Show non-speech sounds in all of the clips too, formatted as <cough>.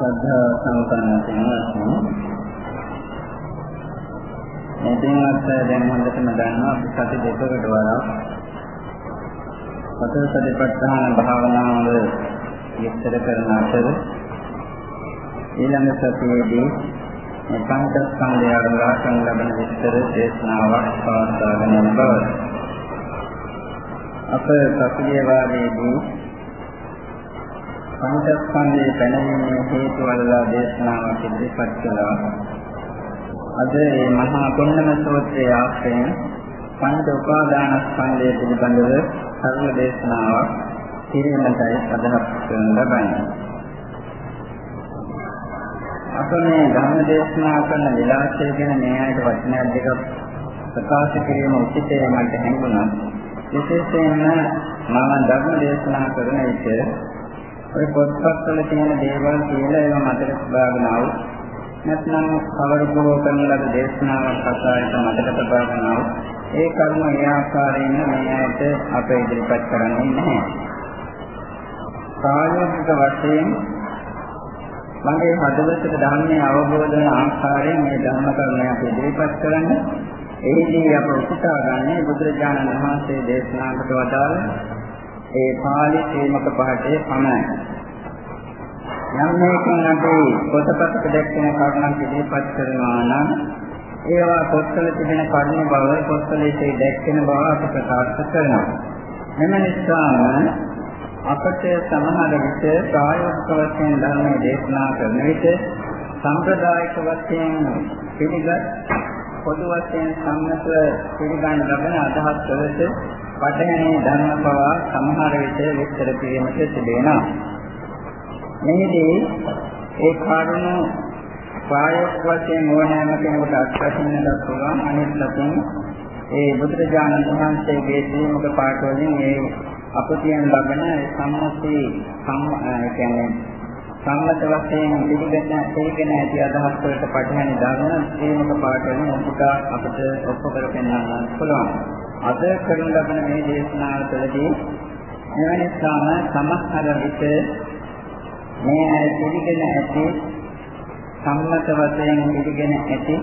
ශ්‍රද්ධා සම්පන්න කෙනෙක්නි මේ දිනවත් දැන් හොඳටම දන්නවා අපි සති දෙකකට වඩා. සතර සතිපට්ඨාන භාවනාව විස්තර කරන අතර ඊළඟ සතියේදී මේ පංචස්කන්ධය අරගෙන ලබන විස්තර දේශනාවක් පවත්වාගෙන යන බව. අප සතියේ වාරයේදී පංචස්කන්ධයේ පැනවීමේ හේතු වලලා දේශනාවක් ඉදිරිපත් කළා. අද මේ මහා පුන්නම සූත්‍රයේ ආශ්‍රයෙන් පංච උපාදානස්කන්ධය පිළිබඳව සරල දේශනාවක් කිරීමටයි අදහස් කරන ලබන්නේ. අප මේ ධර්ම දේශනා කරන විලාසය ගැන මේ ආයත වචනයක් දෙකක් ප්‍රකාශ කිරීම උචිතයි මට හැඟුණා. විශේෂයෙන්ම මම ධර්ම දේශනා කරන විට ඔය පොත්පත්වල තියෙන දේවල් කියලා ඒවා මතක තබාගෙන ආව. නැත්නම් කවර බොහෝ කරන ලද දේශනාවක් අසායට මතක තබාගෙන ආව. ඒ කර්ම ඒ ආකාරයෙන් මේ ඇයට අප ඉදිරිපත් කරන්නේ නැහැ. ප්‍රායෝගික වශයෙන් මගේ හදවතට ධර්මයේ අවබෝධ වන ආකාරයෙන් මේ ධර්ම කරුණ අපි ඉදිරිපත් කරන්නේ එහිදී අප උපුටාගන්නේ බුදුරජාණන් වහන්සේ දේශනා කොට වදාළ ඒ පාළි ශ්‍රීමක පහටේ පමණයි. යම් මේකෙන් අපි පොතපතක දැක්වෙන කරුණක් ඉදිරිපත් කරනවා නම් ඒවා පොත්වල තිබෙන කරුණ බව පොත්වලේ දැක්වෙන බව අපි ප්‍රකාශ කරනවා. මෙම නිසාම අපට සමහර විට ප්‍රායෝගික වශයෙන් ධර්මයේ දේශනා කරන විට සම්ප්‍රදායික වශයෙන් පිළිගත් පොදු වශයෙන් සම්මත පිළිගන්න ලබන අදහස් වලට වටහනේ ධර්ම පවා සමහර විට විස්තර කිරීමට සිදුවෙනවා. මෙහිදී ඒ කාරණු ප්‍රායෝගික වශයෙන් ඕනෑම කෙනෙකුට අත්දකින්නට පුළුවන් අනිත් ලකින් ඒ බුදුරජාණන් වහන්සේගේ ශ්‍රීමක පාඨ වලින් ඒ අපතියන් ලබන සම්මති සම් කියන්නේ සම්මත වශයෙන් පිළිගන්න පිළිගෙන ඇති අදහස් වලට පටහැනි ධර්ම ශ්‍රීමක පාඨ වලින් උපුටා අපිට ඔප්පු කර පෙන්වන්න පුළුවන්. අද කරන ලබන මේ දේශනාව තුළදී එවැනි සාම සමහර විට මේ ඇය පිළිගෙන ඇති සම්මත වශයෙන් පිළිගෙන ඇති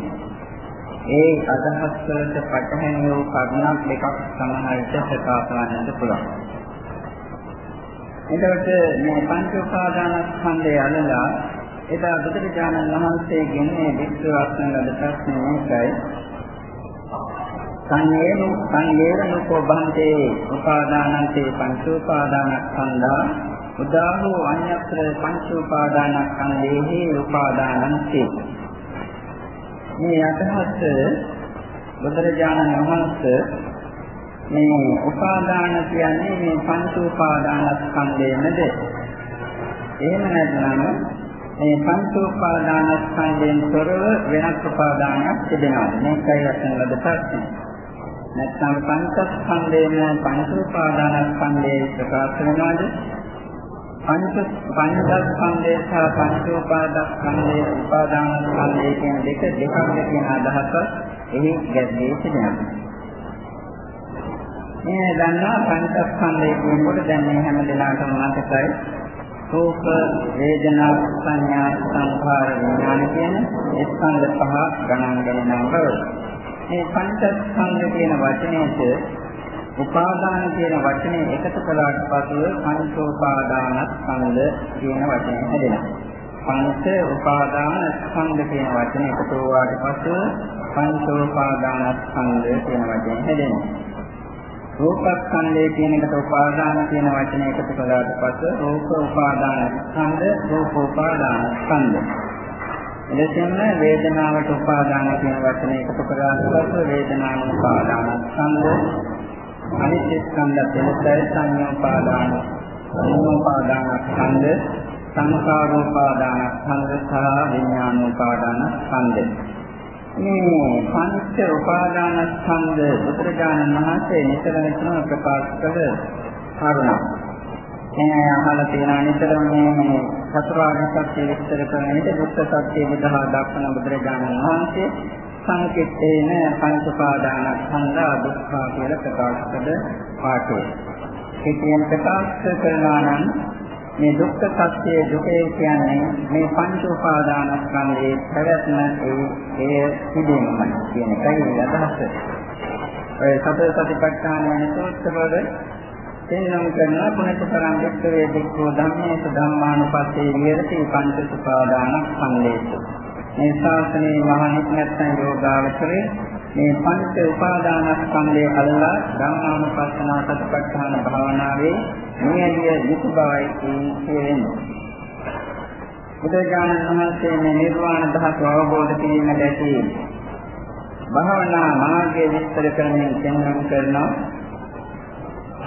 ඒ අදහස් වලට පටහැනි වූ කරුණක් දෙකක් සමහර විට ප්‍රකාශ කරන්නට පුළුවන්. එතකොට මේ පංච උපාදානස්කන්ධය අලලා එදා බුදුරජාණන් වහන්සේගෙන් මේ විස්තරවත්න ලද ප්‍රශ්නේ මේකයි. සංයේනු සංයේනකෝ බන්තේ උපාදානන්තේ පංච උපාදානස්කන්ධා උදාහෝ අඤ්ඤත්‍ර පංච උපාදානස්කන්ධේහි උපාදානන්තේ. මේ අදහස බුදුරජාණන් වහන්සේ මේ උපාදාන කියන්නේ මේ පංච උපාදානස්කන්ධයමද එහෙම නැත්නම් මේ පංච උපාදානස්කන්ධයෙන් තොරව වෙනස් උපාදානයක් තිබෙනවා. මේකයි වශයෙන් ලද ප්‍රශ්නේ. නැත්නම් පංචස්කන්ධයෙන් පංච උපාදානස්කන්ධයේ ප්‍රකාශ වෙනවාද? පංච පංචස්කන්ධය සහ පංච උපාදානස්කන්ධයේ උපාදානස්කන්ධය කියන දෙක දෙකක් කියන අදහස එහි ගැඹුරේ තිබෙනවා. මේ දන්නා පංචස්කන්ධය කියනකොට දැන් මේ හැම දිනකටම මතකයි රූප වේදනා සංඥා සංඛාර විඥාන කියන ස්කන්ධ පහ ගණන් ගණනා බව. මේ පංචස්කන්ධ කියන වචනයේ උපාදාන කියන වචනේ එකතු කළාට පසුව පංචෝපාදානස්කන්ධ කියන වචනේ හැදෙනවා. පංච උපාදාන ස්කන්ධ කියන වචනේ එකතු වුණාට පසුව පංචෝපාදානස්කන්ධ කියන වචනේ හැදෙනවා. රූපස්කන්ධය කියන එකට උපාදාන කියන වචනය එකතු කළාට පස්සේ රූප උපාදාන ස්කන්ධ රූප උපාදාන ස්කන්ධ. එලෙසින්ම වේදනාවට උපාදාන කියන වචනය එකතු කළාට පස්සේ වේදනාන උපාදාන ස්කන්ධ අනිත්‍ය ස්කන්ධ දෙලසයි සංයෝපාදාන සංයෝපාදාන ස්කන්ධ සංකාරෝපාදාන ස්කන්ධ සහ විඥානෝපාදාන ස්කන්ධ. මේ පංච උපාදානස්කන්ධ බුදුරජාණන් වහන්සේ නිතර නිතරම ප්‍රකාශ කළ කරුණක්. මේ අහලා තියෙන නිතරම මේ චතුරාර්ය සත්‍ය විස්තර කරන විට දුක්ඛ සත්‍ය විදහා දක්වන බුදුරජාණන් වහන්සේ සංකෙත්තේන පංච උපාදානස්කන්ධ දුක්ඛ කියලා ප්‍රකාශ කළ පාඩේ. ඒ කියන ප්‍රකාශ කරනවා නම් මේ දුක්ඛ සත්‍ය දුකේ කියන්නේ මේ පංච උපාදානස්කන්ධයේ පැවැත්ම ඒ ඒ සිදුවීමයි කියන එකයි අදහස. ඔය සතර සතිපට්ඨාන යන සූත්‍රවල තේනම් කරන පුණ්‍ය තරම් දෙක්කේ දෙක්කෝ ධම්මේස ධම්මානුපස්සේ විහෙරති පංච උපාදානස්කන්ධේසු. මේ ශාසනයේ මහණෙක් නැත්නම් යෝගාවචරේ මේ පංච උපාදානස්කන්ධය අල්ලා ධම්මානුපස්සනා සතිපට්ඨාන භාවනාවේ නියලිය යුතු බවයි කියන්නේ. බුදුජානක මහත්මයේ මේ නිර්වාණ ධාතු අවබෝධ කිරීමට ඇති භාවනා මාර්ගය විස්තර කරමින් දෙන්නම් කරනවා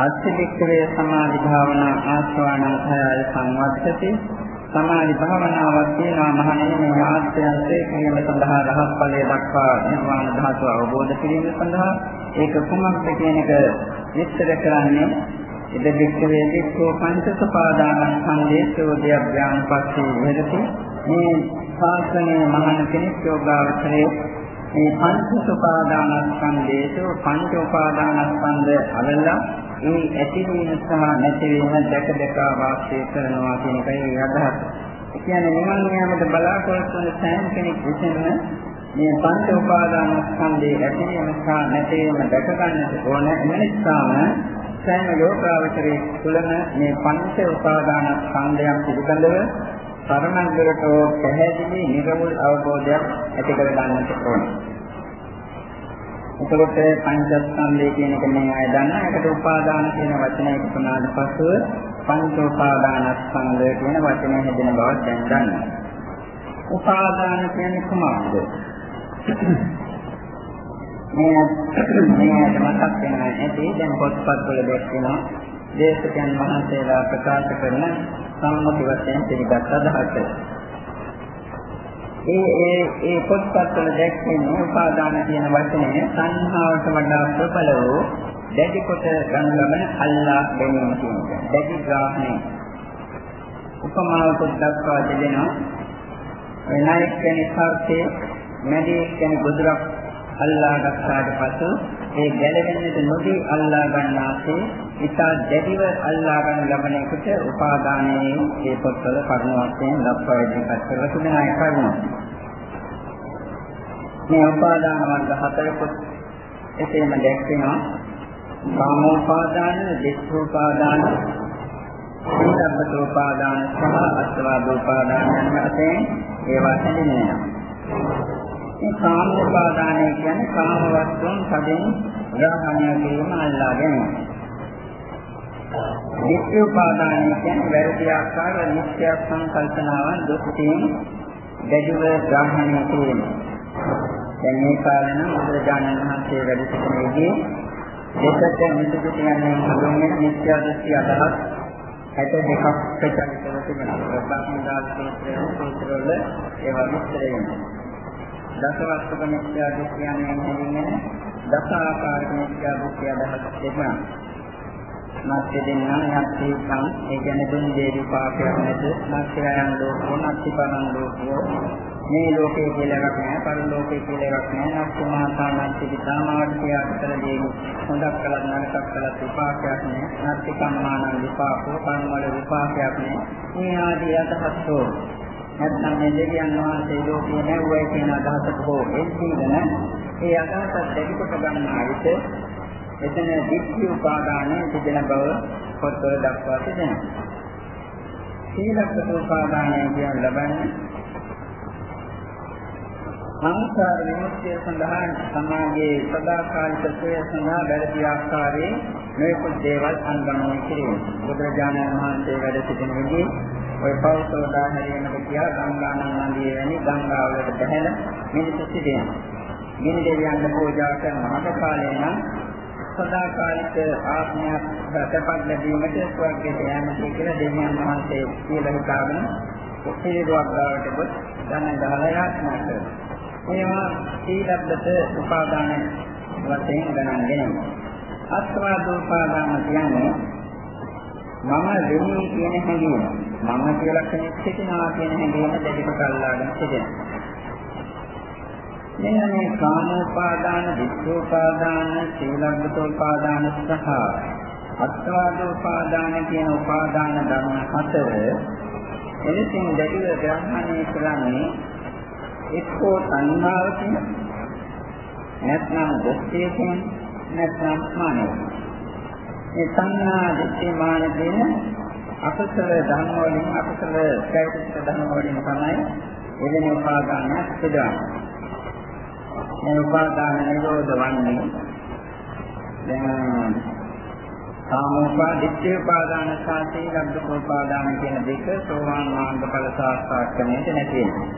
අත්‍යවික්‍රේ සමාධි භාවනා ආස්වාන භයය සංවත්තති සමාධි භාවනාවක් තියෙනවා මහණෙනි මේ ආත්‍යන්තේ කිරීම සඳහා රහත් ඵලය දක්වා නිර්වාණ ධාතුව අවබෝධ කිරීම සඳහා ඒක කුමක්ද කියන එක විස්තර කරන්නේ ඉද වික්‍රේ වික්ඛෝ පංචසපාදානං සංදේශෝදය ඥාන පස්සේ විහෙරති. මේ ශාසනයේ මහණ කෙනෙක් යෝගාවචරයේ මේ පංච උපාදානස්කන්ධේතු පංච උපාදානස්කන්ධ අලලා මේ ඇතිවීම සහ නැතිවීම දැක දැක වාසය කරනවා කියන එකයි අදහස. ඒ කියන්නේ නිවන් යාමට බලාපොරොත්තු වන සෑම කෙනෙක් විසින්ම මේ පංච උපාදානස්කන්ධයේ ඇතිවීම සහ නැතිවීම දැක ගන්නට ඕන. එම නිසාම සෑම යෝගාවචරයේ තුළම මේ පංච උපාදානස්කන්ධයන් පිළිබඳව තරමන්දරට පැහැදිලි නිර්වෘල් අවබෝධයක් ඇති කර ගන්නට ඕනේ. එතකොට පංචස්කන්ධය කියන එක මේ අය දන්නා. ඒකට උපාදාන කියන වචනය ඉක්මනාට පසුව පංච උපාදානස්කන්ධය කියන වචනය හැදෙන බව දැන් දන්නවා. උපාදාන කියන්නේ කුමක්ද? මේ මේ මතක් වෙනවා ඇති දැන් පොත්පත් වල දැක්වෙනවා දේශකයන් වහන්සේලා ප්‍රකාශ කරන සම්මුති වශයෙන් පිළිගත් අදහස. ඒ ඒ ඒ පොත්පත්වල දැක්වෙන උපාදාන කියන වචනය සංහාවට වඩා ප්‍රබල වූ දැඩි කොට ගන්න ලබන අල්ලා ගැනීම කියන එක. දැඩි ග්‍රහණය. උපමාවකට දක්වා දෙනවා. වෙනයික් කියන සර්පේ මැදි කියන ගොදුරක් අල්ලා ගත්තාට පසු ඒ ගැලවෙන්නට නොදී අල්ලා ගන්නාසේ ඉතා දැඩිව අල්ලා ගන්න ලබන එකට උපාදානයේ මේ පොත්වල කරුණ වශයෙන් දක්වා ඉදිරිපත් කරලා තිබෙනා ඒ කරුණ. මේ උපාදාන වර්ග හතරකුත් එසේම දැක්වෙනවා. කාමෝපාදාන, දිස්සෝපාදාන, සීලබ්බතෝපාදාන සහ අස්වාදෝපාදාන යන වශයෙන් ඒවා හැඳින්වෙනවා. මේ කාම උපාදානය කියන්නේ කාම වස්තුන් සැදෙන ග්‍රහණය කිරීම අල්ලා ගැනීම. නිත්‍ය උපාදානය කියන්නේ වැරදි ආකාර නිත්‍ය සංකල්පනාවන් දුකින් දැඩිව ග්‍රහණය කිරීම. දැන් මේ කාලේ නම් බුදුරජාණන් වහන්සේ වැඩ සිටිනේදී දෙකට නිදුක කියන්නේ හඳුන්වන නිත්‍ය දෘෂ්ටි අදහස් 62ක් ප්‍රචලිතව තිබෙනවා. බ්‍රහ්මදාස සූත්‍රයේ සූත්‍රවල ඒවා විස්තර වෙනවා. දසවස්තුක මිත්‍යා දෘෂ්ටියන්ෙන් හැදින්වෙන දස ආකාරක මිත්‍යා දෘෂ්ටි අදහස් තිබෙනවා. මාත්‍ය දෙන්නා යක්තිකම් ඒ කියන්නේ දුන් දේ විපාකයක් නැත. මාත්‍යයන් ලෝකෝ නැතිපරන් ලෝකෝ මේ ලෝකේ කියලා එකක් නැහැ, පරලෝකේ කියලා එකක් නැහැ. නැත්නම් මාතා නැති පිටාමාර්ගය අතර දේ හොඳක් කළත් නරකක් කළත් විපාකයක් නැහැ. නැතිකම් මාන විපාකෝ, කර්ම වල විපාකයක් නැහැ. මේ ආදී අදහස්ෝ නැත්නම් මේ දෙවියන් වහන්සේ ලෝකේ නැවුවයි කියන අදහසට හෝ එල්පීගෙන ඒ අදහසත් දෙවි කොට ගන්නා විට එතන දික්ඛි උපාදානයේ තිබෙන බව පොත්වල දක්වා තිබෙනවා. සීලප්පත උපාදානය කියන ලබන්නේ සංසාර විමුක්තිය සඳහා සමාගයේ සදාකාලික සෝය සඳහා වැරදි ආකාරයේ මේකුත් දේවල් අනුගමනය කිරීම. බුදුරජාණන් වහන්සේ වැඩ සිටින විදිහේ ඔය පෞසෝදා හැරීමට කියා ගංගානන් නදියේ වැනි ගංගාවලට බැහැලා මිනිස්සු සිටිනවා. ගිනි දෙවියන්ට පූජා කරන මහත කාලේ නම් සදාකාලික ආත්මයක් සැපක් ලැබීමට ස්වර්ගයට යෑමට කියලා දෙවියන් වහන්සේ කියලා හිතාගෙන පිළිදුවක් ගාවට ගොස් ධන ගහලා යාත්‍රා කරනවා. මේවා සීලබ්බත උපාදාන වශයෙන් ගණන් දෙනවා. අස්වාදෝපාදාන කියන්නේ මම වෙමි කියන හැඟීම. මම කියලා කෙනෙක් සිටිනවා කියන හැඟීම දෙවිකට අල්ලාගෙන සිටිනවා. මෙන්න මේ කාමෝපාදාන, විච්ඡෝපාදාන, සීලබ්බතෝපාදාන සහ අත්වාද උපාදාන කියන උපාදාන ධර්ම හතර එලෙසින් දැඩිව ග්‍රහණය කරන්නේ එක්කෝ සංහාවකින් නැත්නම් දෘෂ්ටියකින් නැත්නම් මානවකින් මේ සංහා දෘෂ්ටි මාන දෙන අකුසල ධර්ම වලින් අකුසල චෛතසික ධර්ම වලින් තමයි එවැනි උපාදානයක් සිදුවන්නේ මේ උපාදාන නිරෝධ වන්නේ දැන් කාමෝපා දිට්ඨි උපාදාන සාතේ ලබ්ධ උපාදාන කියන දෙක සෝවාන් මාර්ගඵල සාක්ෂාත් කරන්නට නැති වෙනවා.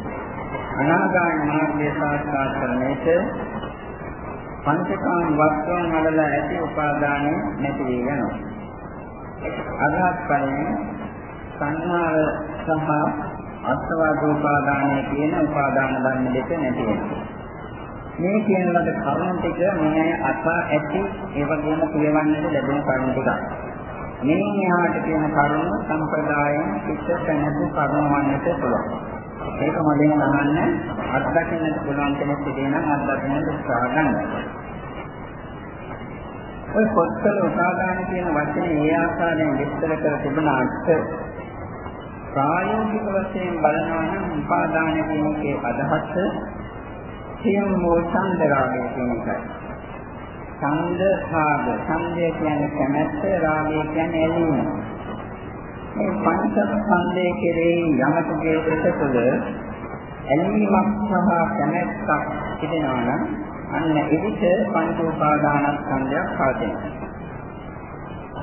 අනාගාමී මාර්ගය සාක්ෂාත් කරන්නට පංචකාම වස්තුන් වල ඇති උපාදානෙ නැති වී යනවා. අරහත් ඵලයෙන් සංහාව සහ අත්වාද උපාදානය කියන උපාදාන ධර්ම දෙක නැති වෙනවා. මේ කියන ලද කරුණු ටික මේ අසා ඇති ඒ වගේම කියවන්නට ලැබෙන කරුණු ටික. මේ මෙහාට කියන කරුණු සම්ප්‍රදායෙන් පිටත නැතු කරුණු වන්නට පුළුවන්. ඒක මොලෙන් අහන්න අත්දකින්නට පුළුවන් කෙනෙක් සිටිනම් අත්දකින්නට උත්සාහ ගන්න. ඔය පොත්වල උපාදාන කියන වචනේ ඒ ආකාරයෙන් විස්තර කර තිබුණාට ප්‍රායෝගික වශයෙන් බලනවා නම් උපාදාන කියන එකේ අදහස සියම් වූ ඡන්ද රාගය කියන එකයි. ඡන්ද රාග ඡන්දය කියන්නේ කැමැත්ත රාගය කියන්නේ ඇලීම. මේ පංච ඡන්දයේ කෙරෙහි යමකගේ සිත තුළ ඇලීමක් සහ කැමැත්තක් තිබෙනවා නම් අන්න එවිට පංච උපාදානස්කන්ධයක් පවතිනවා.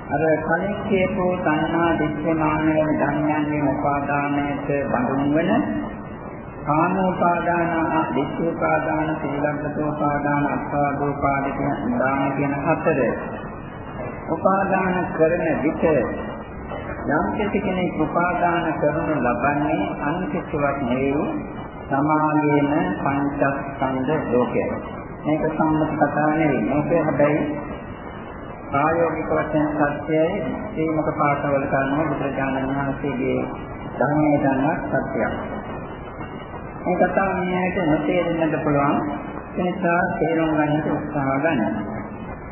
අර කලින් කියපු තණ්හා දිස්ත්‍යමාන වෙන ධර්මයන්ගේ උපාදානයට බඳුන් වෙන කාමෝපාදාන, දිට්ඨෝපාදාන, සීලබ්බතෝපාදාන, අත්වාදෝපාදින දාන කියන හතර උපාදාන කරන විට යම් කෙනෙක් උපාදාන කරනු ලබන්නේ අන්තිමවත් නෙවෙයි සමාගයේම පංචස්කන්ධ ලෝකයයි. මේක සම්මත කතා නෙවෙයි. මේක හැබැයි ප්‍රායෝගික වශයෙන් සත්‍යයයි සීමක පාඨවල කරන බුදුරජාණන් වහන්සේගේ ධර්මයේ දන්න සත්‍යයක්. මේ කතාව මෙයාට නොතේරෙන්නත් පුළුවන්. ඒ නිසා තේරුම් ගන්නට උත්සාහ ගන්න.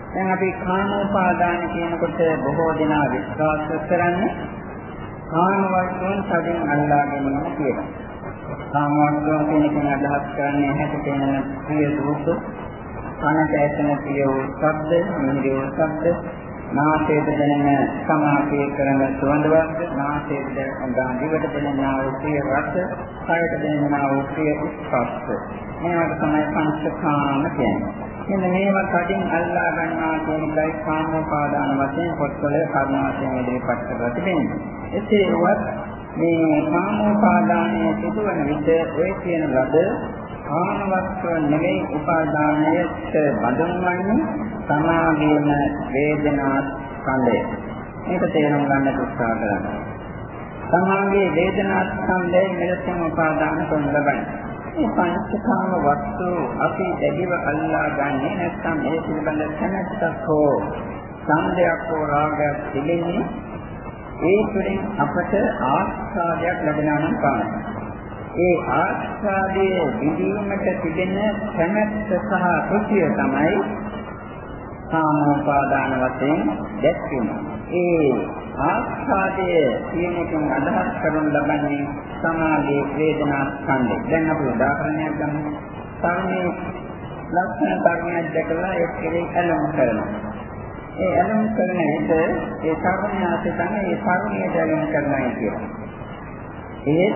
දැන් අපි කාමෝපාදාන කියනකොට බොහෝ දෙනා විශ්වාස කරන්නේ කාම වස්තුන් සදින් අල්ලා ගැනීම කියලා. කාම වස්තුන් කියන කෙනා අදහස් කරන්නේ හැට තේන ප්‍රිය රූප, කනට ඇසෙන ප්‍රිය ශබ්ද, මිහිරි ශබ්ද, නාසයට දැනෙන සමාපේ කරන සුවඳවත් නාසයට දැනෙන දිවට දැනෙනා වූ ප්‍රිය රස, කයට දැනෙනා වූ ප්‍රිය ස්පර්ශ. මේවට තමයි පංචකාම කියන්නේ. මෙන්න මේවා කඩින් අල්ලා ගන්නවා කියන එකයි කාමෝපාදාන වශයෙන් පොත්වල කර්මාවයෙන් ඉදිරිපත් කරලා තිබෙනවා. එසේ වුවත් මේ කාමෝපාදානයේ සිදුවන විට ඔය කියන ලද කාමවස්තුව නෙවෙයි උපාදානයට බඳුන්වන්නේ සමාගයේම වේදනා ස්කන්ධය. මේක තේරුම් ගන්න උත්සාහ කරන්න. සමාගයේ වේදනා ස්කන්ධයෙන් මෙලෙසින් උපාදාන කරන ලබන්නේ. මේ පංචකාම වස්තු අපි දෙවිව අල්ලා ගන්නේ නැත්නම් ඒ පිළිබඳ කැමැත්තක් හෝ සංදයක් හෝ රාගයක් තිබෙන්නේ ඒ තුළින් අපට ආස්වාදයක් ලැබෙනා නම් පානයි. ඒ ආස්වාදයේ විඳීමට තිබෙන කැමැත්ත සහ රුචිය තමයි කාමෝපාදාන වශයෙන් දැක්වෙන්නේ. ඒ ආස්වාදයේ කියනකින් අදහස් කරනු ලබන්නේ සමාධි වේදනා ස්කන්ධය. දැන් අපි උදාහරණයක් ගමු. සාමයේ ලක්ෂණ කර්මයක් දැකලා ඒ කෙරෙහි ඇලුම් කරනවා. ඒ ඇලුම් කරන විට ඒ කර්මය ආසේ තමයි ඒ කර්මය දැලුම් කරනවා කියලා. ඒ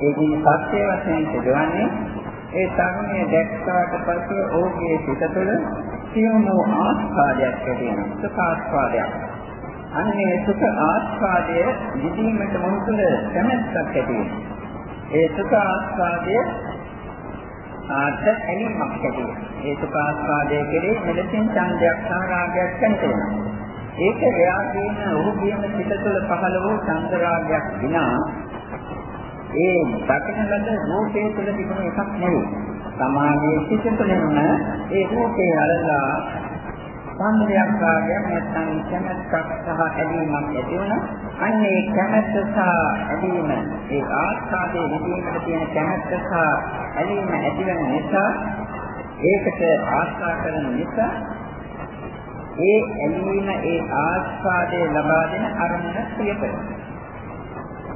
ඒකේ සත්‍ය වශයෙන් සිදුවන්නේ ඒ තරුණිය දැක්කාට පස්සේ ඔහුගේ සිත තුළ සියුම් ආස්වාදයක් ඇති වෙනවා. සුඛ ආස්වාදයක්. අන්නේ සුඛ ආස්වාදය විදීමට මොහු තුළ කැමැත්තක් ඇති වෙනවා. ඒ සුඛ ආස්වාදය ආත් ඇලීමක් ඇති වෙනවා. ඒ සුඛ ආස්වාදයේ කෙරේ මෙලෙසින් ඡන්දයක් සහ රාගයක් දැනෙනවා. ඒක එයා කියන ඔහුගේම සිත තුළ පහළ වූ ඡන්ද රාගයක් විනා ඒ දකින ලද රූපේ තුළ තිබුණ එකක් නෙවෙයි. සමාගයේ සිටිනුම ඒ රූපේ අරලා සම්මයක් කාර්යයක් නැත්නම් කැමැත්තක් සහ ඇලීමක් ඇති වුණා. අන්න ඒ කැමැත්ත සහ ඇලීම ඒ ආස්වාදයේ විදීමට තියෙන කැමැත්ත සහ ඇලීම ඇති වෙන නිසා ඒකට ආශා කරන නිසා ඒ ඇලීම ඒ ආස්වාදයේ ලබා දෙන අරමුණ ප්‍රිය කරනවා.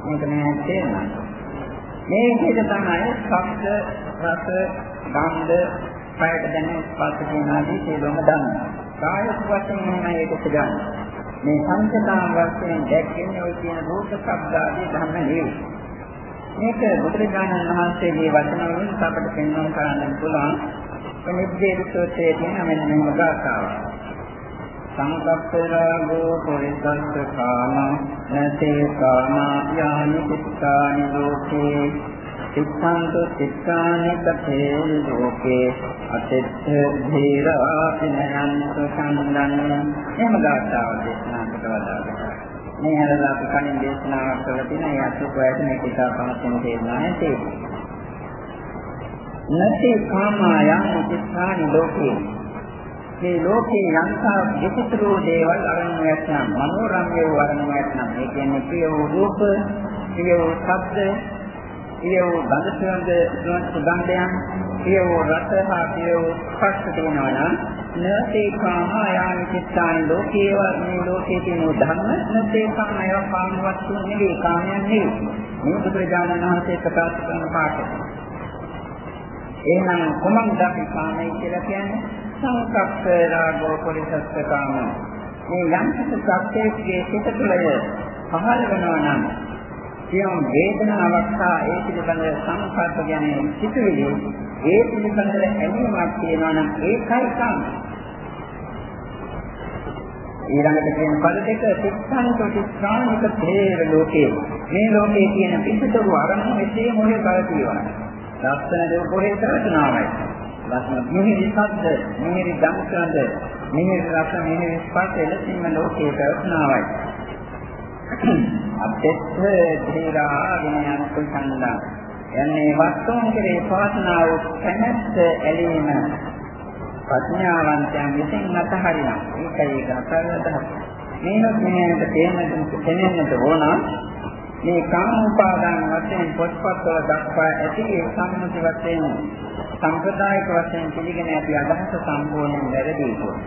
මේක නෑ තේරෙනවා. මේ විදිහට තමයි ශබ්ද, රස, ගන්ධ, කායට දැනෙන ස්පර්ශ කියන ආදී සියලුම දන්නවා. කාය වශයෙන් තමයි ඒක සිදන්නේ. මේ සංකතාන් වශයෙන් දැක්කේ ඔය කියන රූප, ශබ්ද ආදී ධර්ම නෙවෙයි. මේක බුදුරජාණන් වහන්සේගේ වචන වලින් අපට පෙන්වන්න කරන්න පුළුවන්. මේ විදිහට තියෙන මෙන්න මෙහෙම ගාථාවක්. සංකප්පරාගෝ පරිසස්ස කාම නතේ කාමා යානි චිත්තානි ලෝකේ චිත්තන්තු චිත්තානි කතේ ලෝකේ අතිත්ථ ධීරා පිනයන්තු සම්දන්න. එහෙම ගාථාව දේශනා කොට වදාළා. මේ හැරලා අපි කලින් දේශනාවක් කරලා තියෙන ඒ අසුපයට මේ කිතා පහසෙන් තේරුණා නැති නතේ කාමා යානි චිත්තානි ලෝකේ. මේ ලෝකේ යන්තා විචිත්‍ර වූ දේවල් අරමුණක් නම් මනෝරම්‍ය වූ අරමුණක් නම් ඒ කියන්නේ ප්‍රිය වූ රූප, ප්‍රිය වූ ශබ්ද, ප්‍රිය වූ ගන්ධ සුවඳ සුගන්ධයන්, ප්‍රිය වූ රස හා ප්‍රිය වූ ස්පර්ශ තියෙනවා නම් නතේ කාමයන් චිත්තානි ලෝකේ මේ ලෝකේ තියෙන ධර්ම නතේ කාමය කාම වස්තු නෙවෙයි කාමයන් නෙවෙයි. මේ බුදුරජාණන් වහන්සේ ප්‍රකාශ කරන පාඩක. එහෙනම් කොමන්ද අපි කාමයි කියලා කියන්නේ? සංකප්ප රාගෝ පරිසස්ස කාම මේ යම් කිසි සත්‍යයේ සිත තුළය පහළ වෙනවා නම් සියම් වේදනාවක් හා ඒ පිළිබඳ සංකල්ප ගැන සිතුවිලි ඒ පිළිබඳ ඇලීමක් තියෙනවා නම් ඒකයි කාම ඊළඟට කියන පද දෙක තිස්සන්තෝ තිස්සානික තේර ලෝකේ. මේ ලෝකේ තියෙන පිටතරු අරමුණු මෙසේ මොහේ බලතියවන ලක්ෂණ දෙක කොහේ තරතුනාමයි ලක්ෂණ මිහිරි ශබ්ද, මිහිරි ගන්ධ, මිහිරි රස, මිහිරි ස්පර්ශ එලෙසින්ම ලෝකයේ ප්‍රශ්නාවයි. අත්‍යත්ථ ධීරා විනයන් කුසන්දා යන්නේ වස්තුන් කෙරේ පවස්නා වූ කැමැත්ත ඇලීම ප්‍රඥාවන්තයන් විසින් අතහරිනවා. ඒකයි ඒක අතහරලා මේනොත් මෙහෙට තේමෙන්නට තේමෙන්නට ඕන මේ කාම උපාදාන වශයෙන් පොත්පත්වල දක්වා ඇති ඒ සම්මුති වශයෙන් සම්ප්‍රදායික වශයෙන් පිළිගෙන ඇති අදහස සම්පූර්ණයෙන් වැරදි කොට.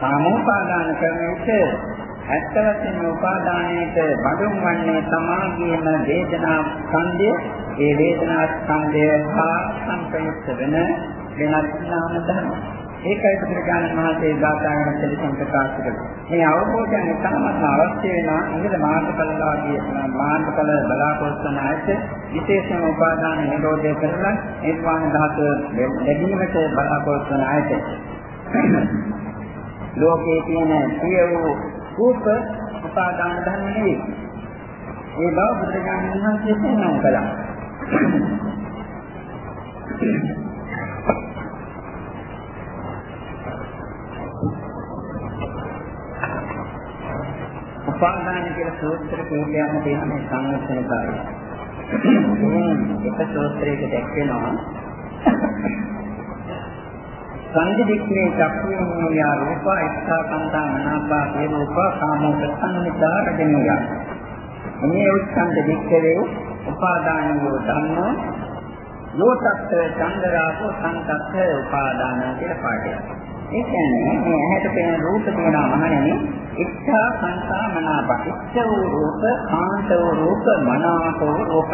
කාමෝපාදාන කරන විට ඇත්ත වශයෙන්ම උපාදානයේට බඳුන් වන්නේ සමාගයේම වේදනා ස්කන්ධය, ඒ වේදනා ස්කන්ධය හා සංකේත වෙන වෙනත් නාම ධර්ම. ඒකයි බුදුරජාණන් වහන්සේ ගාථාවෙන් දෙලින් ප්‍රකාශ කළේ. මේ අවබෝධයන් ඉතාමත් අවශ්‍ය වෙනවා. ඉංගල මාර්ගඵලලා කියන මාර්ගඵල බලාපොරොත්තු වන අයට විශේෂම උපාදාන නිරෝධය කරලා නිර්වාණ ධාතුව ලැබීමට බලාපොරොත්තු වන අයට ලෝකයේ තියෙන ප්‍රිය වූ රූප උපාදාන ධර්ම නෙවෙයි. ඒ බව බුදුරජාණන් වහන්සේ පෙන්වන්න කළා. උපාදාන කියලා සූත්‍ර කීපයක්ම තියෙන මේ සංවර්ධනකාරය. <coughs> එක සූත්‍රයක දැක්වෙනවා සංදික්ඛේ චක්ඛුඤ්ඤය රූප ඉච්ඡාකන්තා මනාපා ඒ රූප කාමෝප සංනිදා රජනිය. මේ උච්ඡන්ද දික්ඛවේ උපාදානියෝ ධම්මෝ යෝතත් චන්දරාපෝ සංතත්ථ උපාදාන කියලා පාඩයක්. ඒ කියන්නේ මේ ඇහැට පෙනෙන රූප තියෙනවා මහණෙනි ඉච්ඡා සංසා මනාප ඉච්ඡ වූ රූප කාන්ත වූ රූප මනාප වූ රූප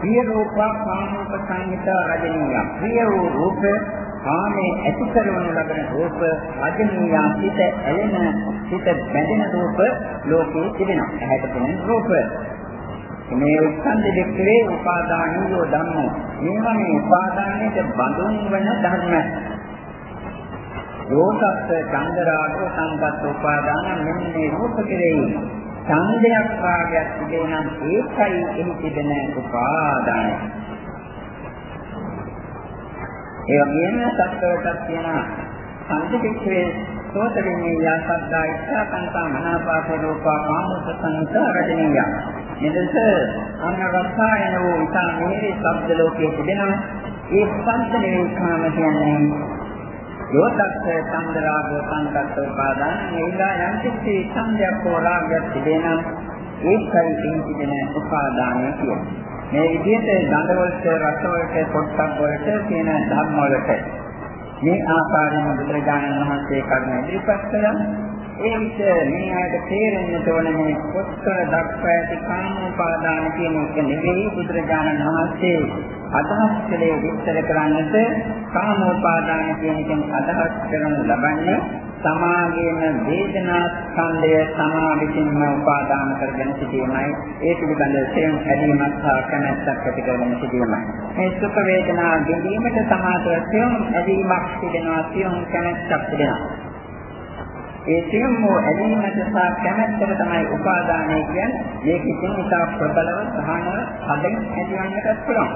ප්‍රිය රූප කාමෝප සංහිත රජනීය ප්‍රිය වූ රූප කාමේ ඇති කරවනු ලබන රූප රජනීය සිත ඇලෙන සිත බැඳෙන රූප ලෝකේ තිබෙනවා. ඇහැට පෙනෙන රූප. මේ උත්සන්ද දෙකේ උපාදානියෝ ධම්මෝ. මේවා මේ උපාදානයේ බඳුන් වන ධර්ම. දෝසස්ස චන්දරාගෝ සංගත උපාදාන මෙන්න මේ රූප කෙරෙහි. ඡන්දයක් වාගයක් තිබෙනම් ඒකයි එහි තිබෙන උපාදානය. ඒ වගේම සත්‍යවටත් කියනවා සංකේතයේ සෝත විඤ්ඤාය සද්දා ඉච්ඡා සංකා මනාපාසේ රූපා කාමස සංසාරණීය. මෙලෙස අන්න රසායන වූ ඉතා මිහිරි ශබ්ද ලෝකයේ තිබෙනවා. ඒ ශබ්ද නෙවෙයි කාම කියන්නේ යෝතක්ස චන්දරාග සංකප්ප උපාදාන නේලා යම් කිසි සංඥාවක් හෝ රාගයක් තිබෙනම් ඒකයි තිබෙන උපාදානය කියන්නේ. මේ විදිහට ගන්ධ වලට රස වලට පොට්ටක් වලට තියෙන ධර්ම වලට මේ ආකාරයෙන් බුදුරජාණන් වහන්සේ කර්ම ඉදිරිපත් කළා. ඒ විට මේ ආයත තේරෙන්නට ඕන මේ කොත්තර දක්වා ඇති කාමෝපාදාන කියන එක නෙවෙයි බුදුරජාණන් වහන්සේ අදහස් කළේ විස්තර කරන්නට කාමෝපාදාන කියන එකෙන් අදහස් කරනු ලබන්නේ සමාගයේම වේදනා ස්කන්ධය තමා විසින්ම උපාදාන කරගෙන සිටීමයි. ඒ පිළිබඳව තේරුම් ගැනීමක් හා කැමැත්තක් ඇති කරගෙන සිටීමයි. මේ සුඛ වේදනා ගැනීමට සමාතව තේරුම් ඇලීමක් තිබෙනවා සියුම් කැමැත්තක් තිබෙනවා. ඒ සියුම් වූ ඇලීමට සහ කැමැත්තට තමයි උපාදානය කියන්නේ. මේක ඉතින් ඉතා ප්‍රබලව සහනව හදින් ඇතිවන්නට පුළුවන්.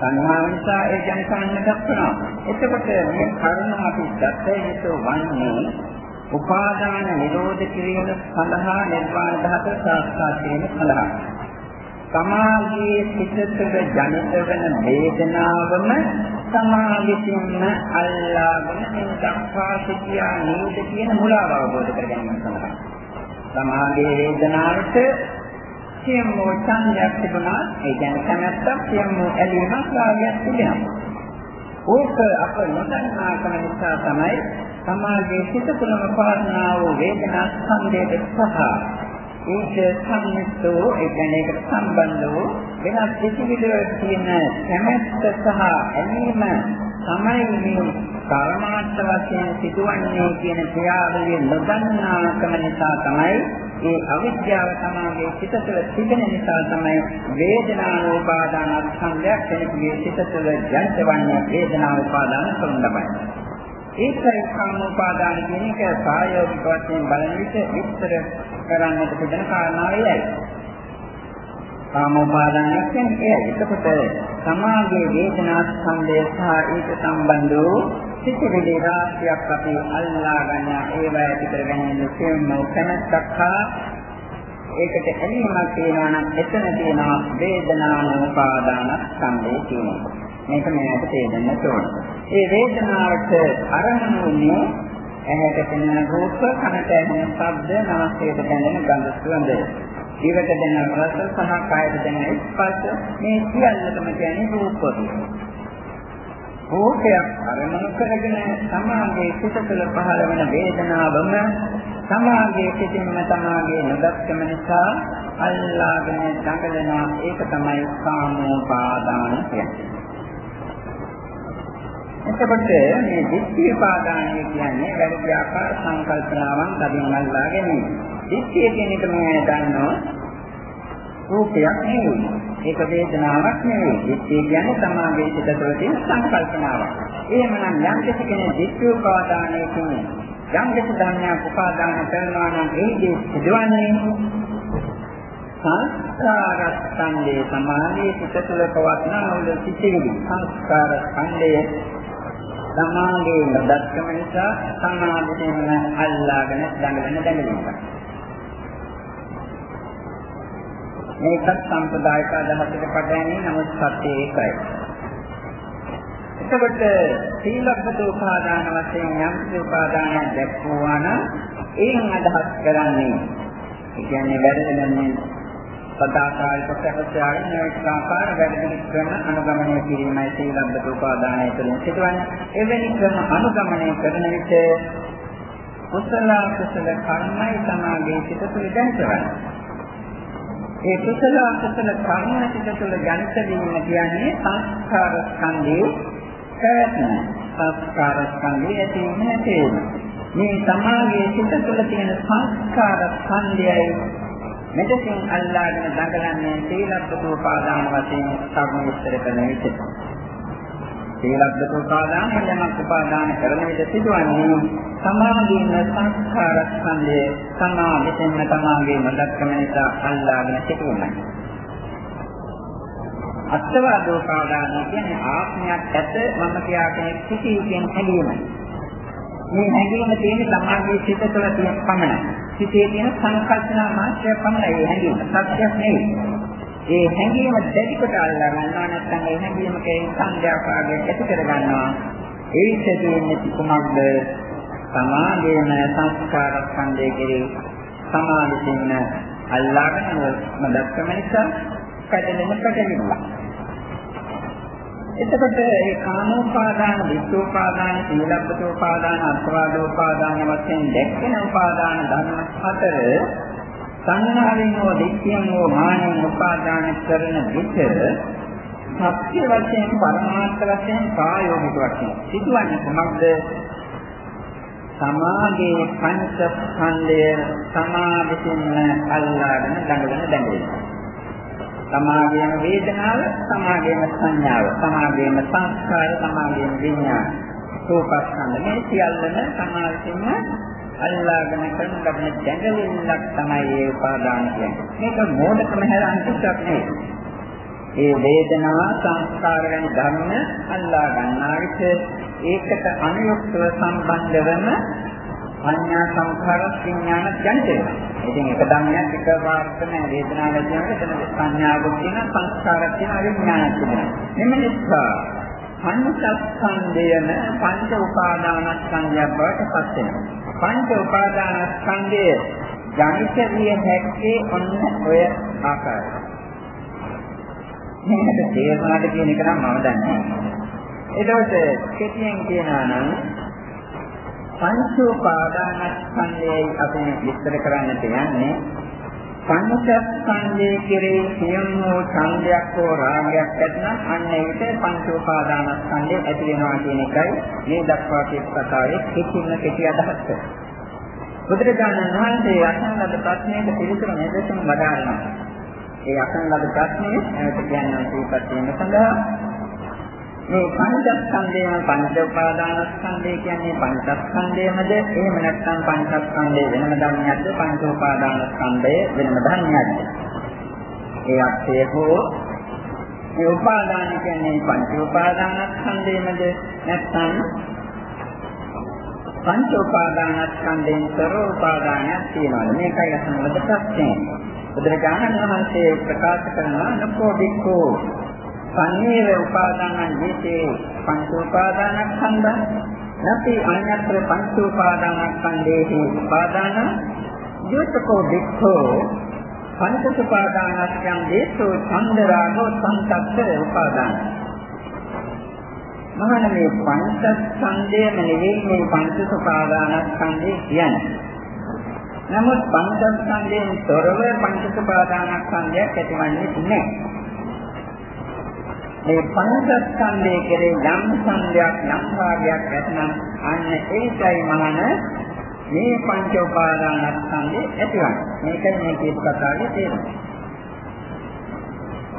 සංහාව නිසා ඒ ජනිතන්නට වෙනවා. එතකොට මේ කරුණ අපි දත්ත යුතු වන්නේ උපාදාන නිරෝධ කිරීම සඳහා නිර්වාණ ධාතුව සාක්ෂාත් කිරීම සඳහා. සමාධියේ පිටතට ජනිත වන වේදනාවම සමාධියෙන්ම අල්ලාගෙන මේ දක්වා සිටියා නේද කියන මුලාව අවබෝධ කර ගැනීම සඳහා. සමාධියේ වේදනාවට සියම්මෝ ඡන්දයක් තිබුණා ඒ කියන්නේ කැමැත්තක් සියම්මෝ ඇලීමක් රාගයක් තිබෙනවා. ඕක අප නොදන්නාකම නිසා තමයි සමාජයේ සිත තුළම පවර්ණා වූ වේදනා ස්කන්ධයේ සහ ඒක සම්මිතෝ ඒ කියන්නේ ඒකට සම්බන්ධ වූ වෙනස් කිසිවිද තියෙන කැමැත්ත සහ ඇලීම තමයි මේ කර්මාර්ථ වශයෙන් සිදුවන්නේ කියන ක්‍රියාවලිය නොදන්නාකම නිසා තමයි ඒ අවිද්‍යාව තමයි සිත තුළ තිබෙන නිසා තමයි වේදනානුපාදාන ස්කන්ධයක් කෙනෙකුගේ සිත තුළ ජනිතවන්නේ වේදනානුපාදාන කරන ලබන්නේ. ඒකයි කාමෝපාදාන කියන එක සායෝගික වශයෙන් බලන විට විස්තර කරන්නට තිබෙන කාරණාවයි. කාමෝපාදානය කියන්නේ ඒයි. එතකොට සමාගයේ වේදනා ස්කන්ධය සහ ඊට සම්බන්ධ වූ සිතිවිලි රාශියක් අපි අල්ලා ගන්න ඒව ඇති කරගන්නේ සියුම්ම කැමැත්තක් හා ඒකට ඇලීමක් තියෙනවා නම් එතන තියෙනවා වේදනානුපාදාන ස්කන්ධය කියනවා. මේක මෙයාට තේරෙන්න ඕන. ඒ වේදනාවට අරමුණුනේ ඇහැට පෙනෙන රූප, කනට ඇහෙන ශබ්ද, නාසයට දැනෙන ගඳ සුවඳ. ජීවිත දැනෙන රස සහ කායයට දැනෙන ස්පර්ශ මේ සියල්ලම කියන්නේ රූප රූපයක් අරමුණු කරගෙන සමාගයේ සිත තුළ පහළ වෙන වේදනාවම සමාගයේ සිටින්ම තමාගේ නොදක්කම නිසා අල්ලාගෙන දඟලනවා ඒක තමයි කාමෝපාදාන කියන්නේ. එතකොට මේ දිට්ඨි පාදානය කියන්නේ වැරදි ආකාර සංකල්පනාවන් තදින් අල්ලා ගැනීම. දිට්ඨිය කියන එක මම දන්නවා රූපයක් නෙවෙයි. ඒක වේදනාවක් නෙවෙයි. දිට්ඨිය කියන්නේ සමාගයේ සිට තුළ තියෙන සංකල්පනාවක්. එහෙමනම් යම් කෙනෙක් දිට්ඨි උපාදානයකින් යම් කිසි ධර්මයක් උපාදාන කරනවා නම් ඒකේ සිදුවන්නේ සංස්කාරස්කන්ධයේ සමාධියේ සිට තුළ පවත්නා උද සිටිවිලි සංස්කාර ස්කන්ධයේ සමාධියේ නොදක්කම නිසා සමාධියෙන් අල්ලාගෙන දඟලන දඟලනවා මේකත් සම්ප්‍රදායික අදහසට පටහැනි නමුත් සත්‍ය ඒකයි. එතකොට සීලබ්බත උපාදාන වශයෙන් යම් උපාදානයක් දැක්වුවා නම් ඒන් අදහස් කරන්නේ ඒ කියන්නේ වැරදෙන්නේ සදාකාලික ප්‍රත්‍යක්ෂයෙන් නැවතාකාර වැඩි ක්‍රම අනුගමනය කිරීමයි සීලබ්බත උපාදානය තුළින් සිදුවන්නේ. එවැනි ක්‍රම අනුගමනය කරන විට කුසල කුසල කර්මයි සමාගයේ සිට තුළ දැනසවන්නේ. ඒ කුසල අකුසල කර්ම සිත තුළ ජනිත වීම කියන්නේ සංස්කාර ස්කන්ධයේ පැවැත්ම. සංස්කාර ස්කන්ධයේ ඇතිවීම නැතිවීම. මේ සමාගයේ සිත තුළ තියෙන සංස්කාර ස්කන්ධයයි මෙතෙන් අල්ලාගෙන දඟලන්නේ සීලබ්බතෝපාදාන වශයෙන් කර්ම විස්තර කරන විට. සීලබ්බත උපාදාන යමක් උපාදාන කරන විට සිදුවන්නේ සමාධියෙන් සංස්කාර ස්කන්ධය තමා විසින්ම තමාගේ මදක්කම නිසා අල්ලාගෙන සිටීමයි. අත්වාද උපාදාන කියන්නේ ආත්මයක් ඇත මම කියා කෙනෙක් සිටීමෙන් හැදීමයි. මේ හැඟීම තියෙන සමාධියේ සිත තුළ තියෙන පමණයි. සිතේ තියෙන සංකල්පනා මාත්‍රයක් පමණයි ඒ හැඟීම. සත්‍යයක් නෙවෙයි. ඒ හැඟීම දැඩි කොට අල්ලා ගන්නවා නැත්නම් ඒ හැඟීමකේ සංඥාකාරයෙන් ඇති කර ගන්නවා. ඒ විශේෂයෙන්ම කුමක්ද? සමාධියන සංස්කාර ස්කන්ධයේ කෙරේ සමාධියෙන් අල්ලාගෙන මදක්කම නිසා කඩලෙම කඩලිනවා. එතකොට මේ කාමෝපාදාන, විස්සෝපාදාන, සීලබ්බතෝපාදාන, අත්වාදෝපාදාන වශයෙන් දැක්කෙන උපාදාන ධර්ම හතර සංහාවෙන් හෝ දික්ඛියෙන් හෝ මානෙන් උපාදාන කරන විට සත්‍ය වශයෙන් පරමාර්ථ වශයෙන් ප්‍රායෝගික වශයෙන් සිදුවන්නේ කොහොමද? සමාගයේ පංචස්කන්ධය සමාවිසින්න අල්ලාගෙන දඟලන දඟලන සමාගයේම වේදනාව, සමාගයේම සංඥාව, සමාගයේම සංස්කාර, සමාගයේම විඥාන. රූපස්කන්ධ මේ සියල්ලම සමාසින්ම අල්ලාගෙන කරන ලබන දැඟලිල්ලක් තමයි ඒ උපාදාන කියන්නේ. මේක මෝඩකම හැර අන්තිමක් නෙවෙයි. ඒ වේදනා සංස්කාර වැනි ධර්ම අල්ලා ගන්නා විට ඒකට අනුයුක්තව සම්බන්ධ වන සංඥා සංඛාර විඥාන ජනිත වෙනවා. ඉතින් එක ධර්මයක් එක වාර්තන වේදනාව කියනකොට එතන සංඥාවක් තියෙන සංස්කාරයක් තියෙන විඥානයක් තියෙනවා. මෙන්න නිසා පංචස්කන්ධයන පංච උපාදානස්කන්ධයක් බවට පත් වෙනවා. පංච උපාදානස්කන්ධය ජනිත විය හැක්කේ ඔන්න ඔය ආකාරයට. මේකට තේරුණාද කියන එක නම් මම දන්නේ නැහැ. එතකොට කෙටියෙන් කියනවා නම් පංච උපාදානස්කන්ධයයි අපි විස්තර කරන්නට යන්නේ පංචස්කන්ධයේ කෙරෙහි සියම් වූ ඡන්දයක් හෝ රාගයක් ඇතනම් අන්න ඒකට පංච උපාදානස්කන්ධය ඇති වෙනවා කියන එකයි මේ දක්වා කියපු කතාවේ කෙටිම කෙටි අදහස. බුදුරජාණන් වහන්සේ අසන ලද ප්‍රශ්නයට පිළිතුර මෙලෙසම වදාළා. ඒ අසන ලද ප්‍රශ්නේ එකට කියන්නම් දීපත් වීම සඳහා මේ පංචස්කන්ධයම පංච උපාදානස්කන්ධය කියන්නේ පංචස්කන්ධයමද එහෙම නැත්නම් පංචස්කන්ධය වෙනම ධර්මයක්ද? පංච උපාදානස්කන්ධය වෙනම ධර්මයක්ද? ඒ අර්ථය හෝ මේ උපාදාන කියන්නේ පංච උපාදානස්කන්ධයමද නැත්නම් පංච උපාදානස්කන්ධයෙන් තොර උපාදානයක් තියෙනවද මේකයි අසන්නද ප්‍රශ්නේ. බුදුරජාණන් වහන්සේ ප්‍රකාශ කරනවා නකෝ බික්කෝ සංවේව උපාදානං යේතේ පංච උපාදානස්කන්ධං නැති අඤ්ඤතර පංච උපාදානස්කන්ධේහි උපාදාන. යොතකෝ වික්ඛෝ පංච උපාදානස්කන්ධේසු ඡන්දරාගෝ සංතත්ත උපාදාන. මහණෙනි පංචස්කන්ධයම නෙවෙයි මේ පංච උපාදානස්කන්ධය කියන්නේ. නමුත් පංචස්කන්ධයෙන් තොරව පංච උපාදානස්කන්ධයක් ඇතිවන්නේ නැහැ. මේ පංචස්කන්ධයේ කෙරේ යම් සංදයක් යම් භාගයක් ඇතනම් අන්න ඒකයි මහන මේ පංච උපාදානස්කන්ධේ ඇතිවන්නේ. මේකයි මේ කියපු කතාවේ තේරුම.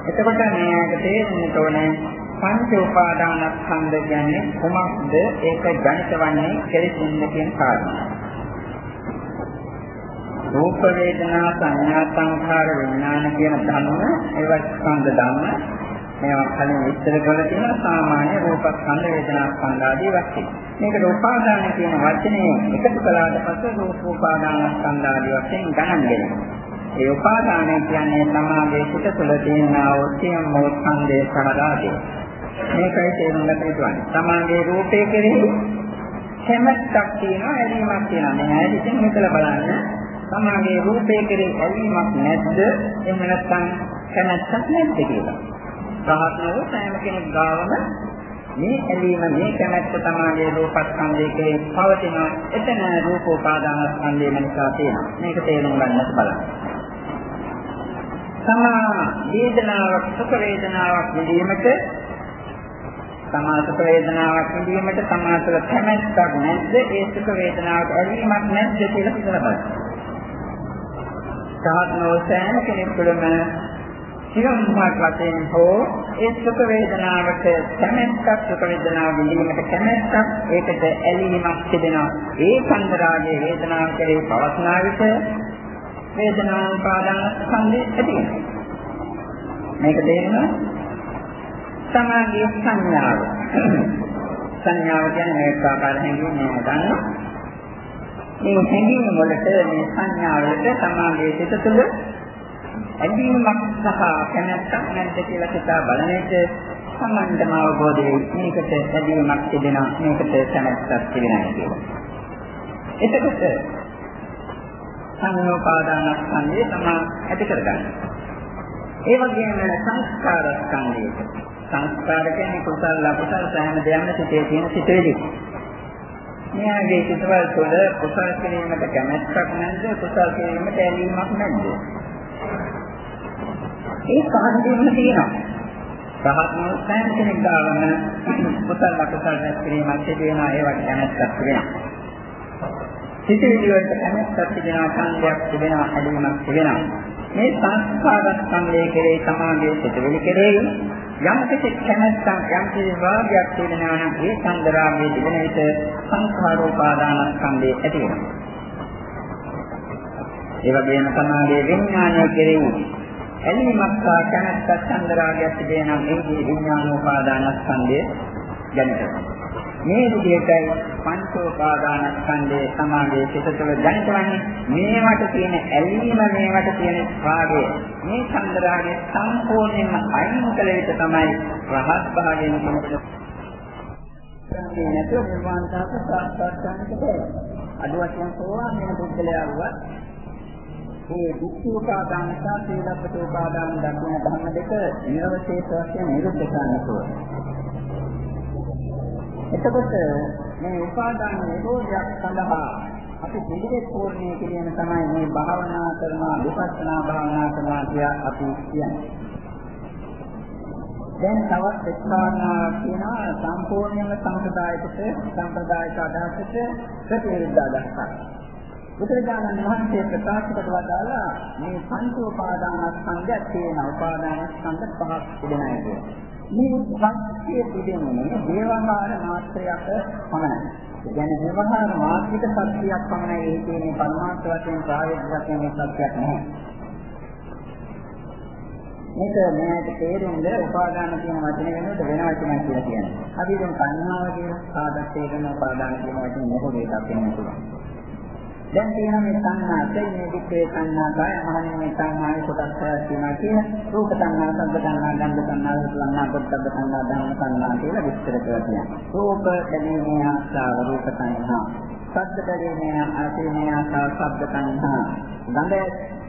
එතකොට මේක තේරෙන්න ඕනේ පංච උපාදානස්කන්ධ කියන්නේ කොමක්ද? ඒක ජනිතවන්නේ කෙලෙසින්ද කියන කාරණා. රූප වේදනා සංඥා සංඛාර විඥාන කියන ධර්ම ඒවත් ස්කන්ධ ධර්ම මේවා කලින් විස්තර කරලා තියෙනවා සාමාන්‍ය රූපස්කන්ධ වේදනාස්කන්ධ ආදී වශයෙන්. මේකට උපාදාන කියන වචනේ එකතු කළාට පස්සේ රූප උපාදානස්කන්ධ ආදී වශයෙන් ගණන් දෙනවා. ඒ උපාදානය කියන්නේ සමාගයේ සිට තුළ තියෙනා වූ සියම් මොස්කන්ධයේ සහදාදී. මේකයි තේරුම් ගන්න යුතුන්නේ. සමාගයේ රූපේ කෙරෙහි කැමැත්තක් තියෙනවා ඇලීමක් තියෙනවා. මේ ඇයි ඉතින් හිතලා බලන්න. සමාගයේ රූපේ කෙරෙහි ඇලීමක් නැද්ද? එහෙම නැත්නම් කැමැත්තක් නැද්ද කියලා. රහත්නෝ සෑම කෙනෙක් ගාවම මේ ඇලීම මේ කැමැත්ත තමයි රූපස්කන්ධයේ පවතින එතන රූපෝපාදානස්කන්ධය නිසා තියෙනවා. මේක තේරුම් ගන්නත් බලන්න. තමා වේදනාවක් සුඛ වේදනාවක් විඳීමට තමා සුඛ වේදනාවක් විඳීමට තමා තුළ කැමැත්තක් නැද්ද? ඒ සුඛ වේදනාවට ඇලීමක් නැද්ද කියලා හිතලා බලන්න. සාහත්නෝ සෑම කෙනෙක් තුළම සිරම්පාට වශයෙන් හෝ ඒ සුඛ වේදනාවට කැමැත්තක් සුඛ වේදනාව විඳීමට කැමැත්තක් ඒකට ඇලීමක් තිබෙනවා. ඒ සංදරාගයේ වේදනාව කෙරේ පවස්නා විට වේදනා උපාදාන සංදේ ඇති මේක තේරෙනවා? සමාගයේ සංඥාව. සංඥාව කියන්නේ මේක ආකාර හැඟීම නේද? දන්නවා මේ හැඟීම් වලට මේ සංඥාවලට සමාගයේ සිත තුළ ඇලීමක් සහ කැමැත්තක් නැද්ද කියලා හිතා බලන විට සම්මන්දම අවබෝධ වෙයි. මේකට ඇලීමක් තිබෙනවා මේකට කැමැත්තක් තිබෙනවා කියලා. එතකොට සංයෝපාදානස්කන්ධය තමයි ඇති කරගන්නේ. ඒ වගේම සංස්කාරස්කන්ධය සංස්කාර කියන්නේ කුසල අකුසල සෑම දෙයක්ම සිටේ තියෙන සිටේදී. මෙයාගේ සිතවල තුළ කුසල කිරීමට කැමැත්තක් නැද්ද කුසල කිරීමට ඇලීමක් නැද්ද? ඒ කාණ්ඩෙම තියෙනවා. රහත් මොහොතෙන් කෙනෙක් ගාවම කුසල අකුසල රැස් කිරීමක් සිදෙනවා ඒවට කැමැත්තක් වෙනවා. සිතිවිලි වලට කැමැත්තක් තිබෙනවා සංගයක් තිබෙනවා ඇලීමක් තිබෙනවා මේ සංස්කාර සංගය කෙරේ සමාගයේ සිතිවිලි කෙරේ යම් කිසි කැමැත්තක් යම් කිසි වාගයක් තිබෙනවා නම් ඒ සංදරාගයේ තිබෙන විට සංඛාරෝපාදාන ස්කන්ධය ඇති වෙනවා ඒ වගේම සමාගයේ විඥානය කෙරේ ඇලීමක් සහ කැමැත්තක් සංදරාගයක් තිබෙනවා නම් ඒ විඥානෝපාදාන ස්කන්ධය දැනෙනවා මේ විදිහටයි පංචෝපාදානස්කන්ධයේ සමාගයේ සිත තුළ දැනටවන්නේ මේවට තියෙන ඇලීම මේවට තියෙන රාගය මේ චන්ද්‍රාගයේ සම්පූර්ණයෙන්ම අයින් කළ විට තමයි රහත් භාවයෙන් කෙනෙකුට මේ නැතුව නිර්වාණ සාප සාක්ෂාත් කරන්නට බැහැ. අද වශයෙන් සෝවාන් වෙන පුද්ගලයා වුවත් මේ දුක්ඛෝපාදාන සහ සීලප්පතෝපාදාන දක්වන ධර්ම දෙක නිර්වශේෂ වශයෙන් නිරුද්ධ කරන්නට ඕනේ. එතකොට මේ උපාදාන නිරෝධයක් සඳහා අපි පිළිවෙත් පූර්ණේ කියන තමයි මේ භාවනා කරනවා විපස්සනා භාවනා කරනවා කියා අපි කියන්නේ. දැන් තවත් එක්කාරණා කියනවා සම්පූර්ණයෙන්ම සම්ප්‍රදායිකට සම්ප්‍රදායික අදහසට ප්‍රතිවිරුද්ධ අදහසක්. බුදුරජාණන් වහන්සේ ප්‍රකාශ කොට වදාලා මේ පංච උපාදානස්කන්ධය තියෙන උපාදානස්කන්ධ පහක් තිබෙනවා කියන්නේ. මේ ශක්තිය පිළිගන්නේ දේවහාර මාත්‍රයක පමණයි. කියන්නේ දේවහාර මාත්‍රික සත්‍යයක් පමණයි ඒ කියන්නේ පරමාර්ථ වශයෙන් ප්‍රායෝගික වශයෙන් මේ සත්‍යයක් නැහැ. මේක මෙයාට තේරුම්ද උපාදාන කියන වචන වෙනුවට වෙන වචනයක් කියලා කියන්නේ. අපි දැන් කන්නාව කියන සාධක තේරෙන උපාදාන කියන වචනේ මොකද ඒකක් වෙන්න පුළුවන්. දැන් තියෙන මේ සංඥා දෙන්නේ විකේ සංඥා කාය මහණෙනි මේ සංඥාවේ කොටස් හයක් තියෙනවා කියන රූප සංඥා, සබ්බ සංඥා, ගන්ධ සංඥා, රස සංඥා, පොට්ටබ්බ සංඥා, ධම්ම සංඥා කියලා විස්තර කරලා තියෙනවා. රූප දැනීමේ ආස්තාව රූප සංඥා, සබ්බ දැනීමේ ආසීමේ ආස්තාව සබ්බ සංඥා, ගන්ධ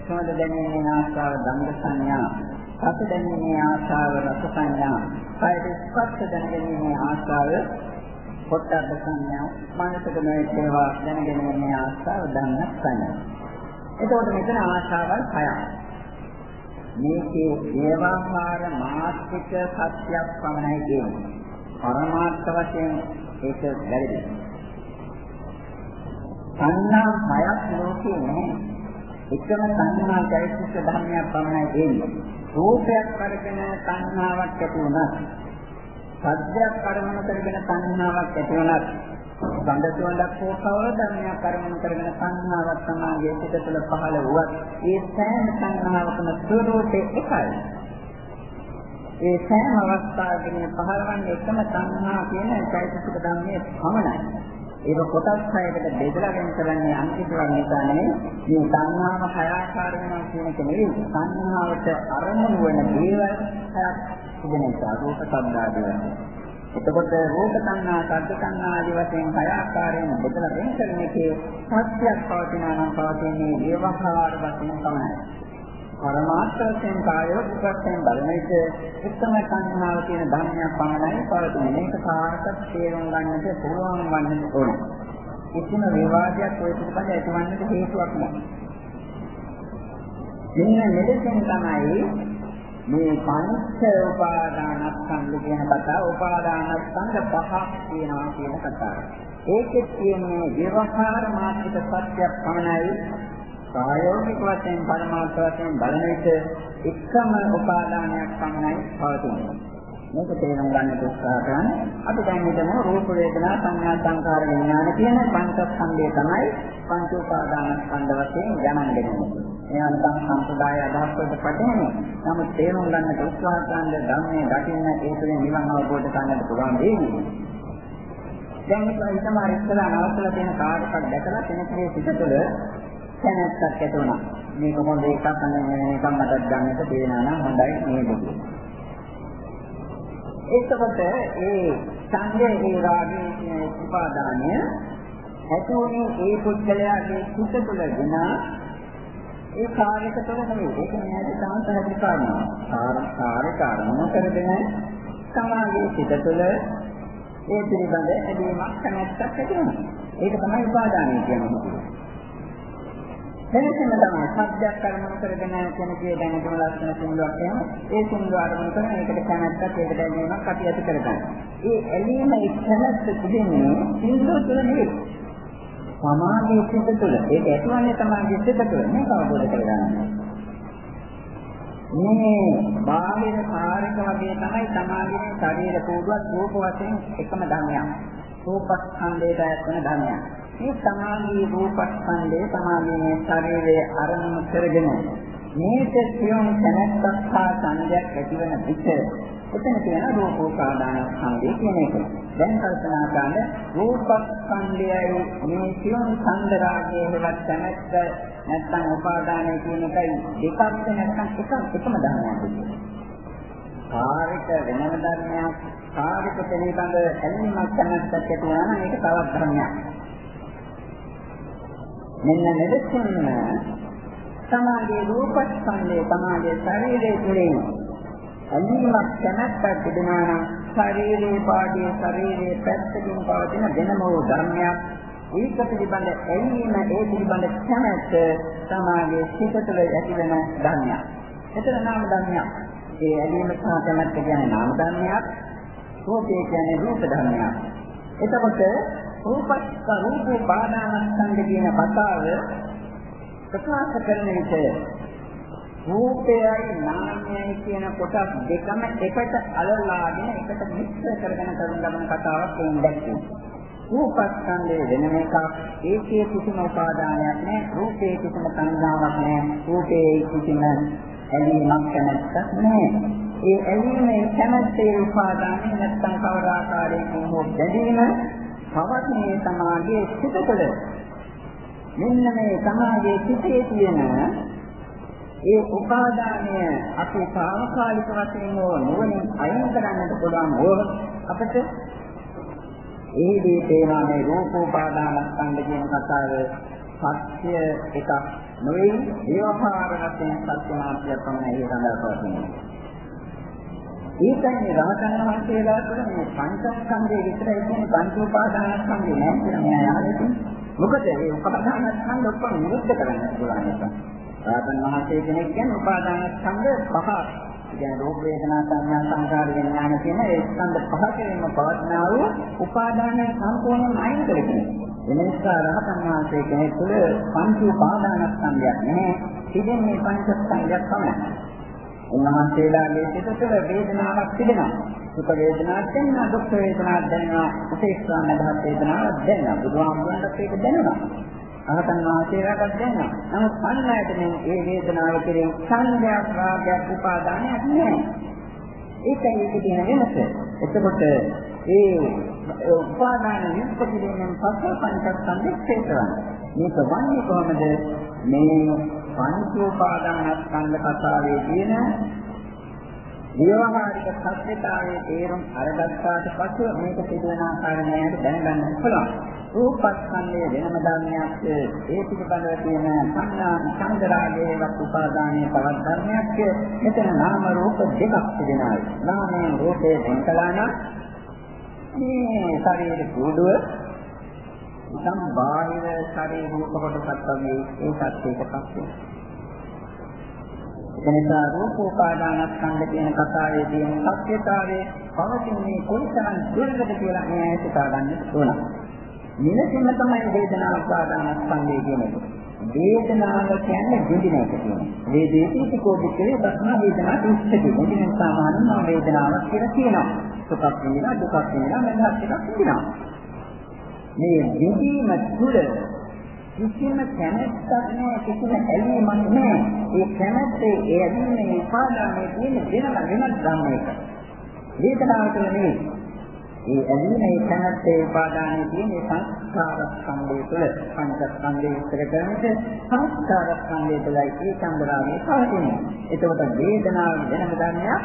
සමද දැනීමේ ආස්තාව ධම්ම සංඥා, රස දැනීමේ ආස්තාව රස සංඥා, කාය ස්පර්ශ දැනීමේ ආස්තාව පොට්ටබ්බ සංඥා මානසික මේවා දැනගැනීමේ ආශාව දන්න සංඥා. එතකොට මෙතන ආශාවල් හයක්. මේකේ දේවාහාර මාත්‍රික සත්‍යයක් පමණයි කියන්නේ. පරමාර්ථ වශයෙන් ඒක වැරදි. සංඥා හයක් ලෝකේ නැහැ. එකම සංඥා චෛතසික ධර්මයක් පමණයි තියෙන්නේ. රූපයක් කරගෙන සංඥාවක් ඇති වුණා. සත්‍යයක් කරමන කරගෙන සංහාවක් ඇති වුණත් ගඳ සුවඳක් හෝ කවර ධර්මයක් කරමන කරගෙන සංහාවක් සමාගයේ සිට තුළ පහළ වුවත් ඒ සෑම සංහාවකම ස්වરૂපේ එකයි. ඒ සෑම අවස්ථාවකදී පහළවන්නේ එකම සංහා කියන චෛතසික ධර්මයේ පමණයි. ඒක කොටස් හයකට බෙදලා වෙන කරන්නේ අන්තිමවක් නිසා නෙමෙයි. මේ සංහාව හය ආකාර වෙනවා කියන එක නෙවෙයි. සංහාවට අරමුණු වෙන දේවල් හයක් තිබෙන නිසා රූප සම්දාදේ එතකොට රූප සංඥා, ශබ්ද සංඥා ආදී වශයෙන් හය ආකාරයෙන් බෙදලා වෙන කරන එකේ සත්‍යයක් පවතිනා නම් පවතින්නේ ව්‍යවහාර වශයෙන් තමයි. පරමාර්ථ වශයෙන් කායෝ විපස්සෙන් බලන විට උත්තම සංඥාව කියන ධර්මයක් පමණයි පවතින්නේ. මේක කාටත් තේරුම් ගන්නට පුළුවන් වන්න ඕනේ. කිසිම විවාදයක් ඔය පිටපත ඇතිවන්නට හේතුවක් නැහැ. මෙන්න මෙලෙසින් තමයි මේ පංච උපාදානස්කන්ධ කියන කතාව උපාදානස්කන්ධ පහක් තියෙනවා කියන කතාව. ඒකෙත් තියෙන්නේ ව්‍යවහාර මාත්‍රික සත්‍යයක් පමණයි ප්‍රායෝගික වශයෙන් පරමාර්ථ වශයෙන් බලන විට එකම උපාදානයක් පමණයි පවතින්නේ. මේක තේරුම් ගන්න උත්සාහ කරන අපි දැන් හිතමු රූප වේදනා සංඥා සංකාර විඥාන කියන පංචස්කන්ධය තමයි පංච උපාදානස්කන්ධ වශයෙන් ගණන් දෙන්නේ. එයා නිකන් සම්ප්‍රදාය අදහස් වලට පැටහෙන්නේ. නමුත් තේරුම් ගන්නට උත්සාහ කරන ධර්මයේ දකින්න ඒ තුළින් නිවන් අවබෝධ කරගන්නට පුළුවන් වෙයි. දැන් මේක හිතමාර ඉස්සලා නවත්තලා තියෙන කාර්යයක් දැකලා කෙනෙකුගේ සිත තුළ දැනත්තක් ඇති වුණා. මේක හොඳ එකක් මේක මටත් ගන්නට තේරෙනවා නම් හොඳයි නේද එතකොට ඒ සංගේ ඒ රාගයේ උපාදානය ඇතුණේ ඒ පුද්ගලයාගේ සිත තුළගෙන ඒ කාර්යක තුළ නෙවෙයි. ඒක නෑද තමයි පැහැදිලි කරනවා. කාර්ය කාර්ය කරන කරගෙන සමාගයේ සිට තුළ ඒ පිළිබඳ ඇදීමක් කැමැත්තක් ඇති වෙනවා. ඒක තමයි උපාදානය කියන්නේ. වෙනසම තමයි සත්‍යයක් කරමුණු කරගෙන කෙනෙකුගේ දැනගෙන ලක්ෂණ සින්දුවක් එහෙම ඒ සින්දුව අරමුණු කරගෙන ඒකට කැමැත්තක් ඒකට ඇලීමක් අපි ඇති කරගන්න. ඒ ඇලීම එක්කනත් තිබෙන්නේ සින්දුව තුළ නෙවෙයි. සමාධියේ සිට තුළ. ඒක ඇතුළන්නේ සමාධියේ සිට තුළ. මේක අවබෝධ කරගන්න. මේ බාහිර කාර්යක වගේ තමයි සමාධියේ ශරීර කෝඩුවක් රූප වශයෙන් එකම ධර්මයක්. රූපස්කන්ධයට ඇතුළන ධර්මයක්. මේ සමාධියේ රූපස්කන්ධය සමාධියේ ශරීරයේ අරමුණු කරගෙන මේක සියුම් තැනක් හා සංජයක් ඇතිවන විට එතන කියන රූපෝපාදාන ස්කන්ධය කියන එක. දැන් කල්පනා කරන්න රූපස්කන්ධයයි මේ සියුම් සංදරාගයේ හෙවත් තැනක් නැත්නම් උපාදානය කියන එකයි දෙකක්ද නැත්නම් එකක් එකම ධර්මයක්ද? කාර්යක වෙනම ධර්මයක් කාර්යක පිළිබඳ ඇලීමක් තැනක් ඇති වෙනවා නම් ඒක තවත් ධර්මයක්. මෙන්න මෙලෙසින්ම සමාධියේ රූපස්කන්ධයේ සමාධියේ ශරීරයේ තුලින් ඇලීමක් කැමැත්තක් තිබෙනවා නම් ශරීරයේ පාඩියේ ශරීරයේ පැත්තකින් පවතින වෙනම වූ ධර්මයක් ඒක පිළිබඳ ඇලීම ඒ පිළිබඳ කැමැත්ත සමාධියේ සිත තුළ ඇතිවන ධර්මයක්. එතන නාම ධර්මයක්. ඒ ඇලීම සහ කැමැත්ත කියන්නේ නාම ධර්මයක්. රූපය කියන්නේ රූප ධර්මයක්. එතකොට රූපස්ක රූප බාධානස්කන්ධ කියන කතාව ප්‍රකාශ කරන විට රූපයයි නාමයයි කියන කොටස් දෙකම එකට අලලාගෙන එකට මිශ්‍ර කරගෙන කරන ගමන කතාවක් එන්නේ රූපස්කන්ධයේ වෙනම එකක්. ඒකේ කිසිම උපාදානයක් නැහැ. රූපේ කිසිම සංඥාවක් නැහැ. රූපේ කිසිම ඇලීමක් කැමැත්තක් නැහැ. ඒ ඇලීමේ කැමැත්තේ උපාදානය නැත්නම් කවර ආකාරයකින් හෝ බැඳීම පවතින සමාගයේ සිට තුළ මෙන්න මේ සමාගයේ සිටේ තියෙන ඒ උපාදානය අපි සාමකාලික වශයෙන් හෝ නුවණින් අයින් කරන්නට පුළුවන් ඕන අපිට ඒදී තේනවා මේ රූපෝපාදානස්කන්ධ කියන කතාව සත්‍ය එකක් නොවේ. ඒවහාර වශයෙන් සත්‍ය මාත්‍යයක් තමයි ඒ සඳහා පවතින්නේ. ඒකයි රහතන් වහන්සේලා තුළ මේ පංචස්කන්ධය විතරයි කියන්නේ පංච උපාදානස්කන්ධය නෑ කියලා මෙයා යාළුවෝ. මොකද මේ උපාදානස්කන්ධ ඔක්කොම නිරුද්ධ කරන්න පුළුවන් නිසා. රහතන් වහන්සේ කෙනෙක් කියන්නේ උපාදානස්කන්ධ පහ. කියන්නේ රූප වේදනා සංඥා සංකාර විඥාන කියන ඒ ස්කන්ධ පහ කෙරෙහිම පවත්නා වූ උපාදානය සම්පූර්ණයෙන් අයින් කරගෙන. එන නිසා රහතන් වහන්සේ කෙනෙක් තුළ පංච උපාදානස්කන්ධයක් නැහැ. ඉතින් මේ පංචස්කන්ධයක් තමයි. උන්වහන්සේලාගේ සිත තුළ වේදනාවක් තිබෙනවා. සුඛ වේදනාවක් දැනෙනවා, දුක් වේදනාවක් දැනෙනවා, උපේක්ෂා නැදහත් වේදනාවක් දැනෙනවා. බුදුහාමුදුරන්ට ඒක දැනෙනවා. අහතන් වහන්සේලාට දැනෙනවා. නමුත් අන්නයට මේ වේදනාව කෙරෙහි සංඥාවක්, රාගයක්, උපාදානයක් නැහැ. ඒකයි ඒකේ තියෙන වෙනස. එතකොට ඒ උපාදාන යුක්ත කිරීමෙන් පස්සේ පංචස්කන්ධය ක්ෂේත්‍රවන්නේ. මේක වන්නේ කොහොමද? මේ පංච උපාදානස්කන්ධ කතාවේ තියෙන ව්‍යවහාරික සත්‍යතාවයේ තේරුම් අරගත්තාට පසු මේක සිදුවන ආකාරය නෑට දැනගන්න පුළුවන්. රූපස්කන්ධයේ වෙනම ධර්මයක් ඒ පිළිබඳව තියෙන සංඥා සංදරාගයේවත් උපාදානයේ තවත් ධර්මයක් මෙතන නාම රූප දෙකක් තිබෙනවා. නාමයෙන් රූපේ දෙකලාන මේ ශරීර කුඩුව නිකම් බාහිර ශරීර රූප කොටසක් වගේ ඒකත් ඒකපත් වෙනවා. එනිසා රූපෝපාදානස්කන්ධ කියන කතාවේ තියෙන සත්‍යතාවයේ පවතින්නේ කොයිතරම් දුරකට කියලා මේ හිතා ගන්න ඕන. මෙලෙසින්ම තමයි වේදනා උපාදානස්කන්ධය කියන්නේ. වේදනාව කියන්නේ විඳින එක කියන්නේ. වේදේති කෝපිතේ බස්නා වේදනා තුච්චති. විඳින සාමාන්‍යම වේදනාවක් කියලා කියනවා. සුඛක් විඳිනවා දුකක් විඳිනවා මනසක් එකක් විඳිනවා. මේ විඳීම තුළ කිසිම කැමැත්තක් නැහැ කිසිම ඇලීමක් නැහැ ඒ කැමැත්තේ ඒ ඇලීමේ උපාදානයේ තියෙන වෙනම වෙනස් ධර්මයක. වේදනාවට නෙවෙයි. ඒ ඇලීමේ කැමැත්තේ උපාදානයේ තියෙන සංස්කාර ස්කන්ධය තුළ පංචස්කන්ධය විස්තර කරන්නේ සංස්කාර ස්කන්ධය තුළයි ඒ සම්බරාවේ පවතින්නේ. එතකොට වේදනාව වෙනම ධර්මයක්.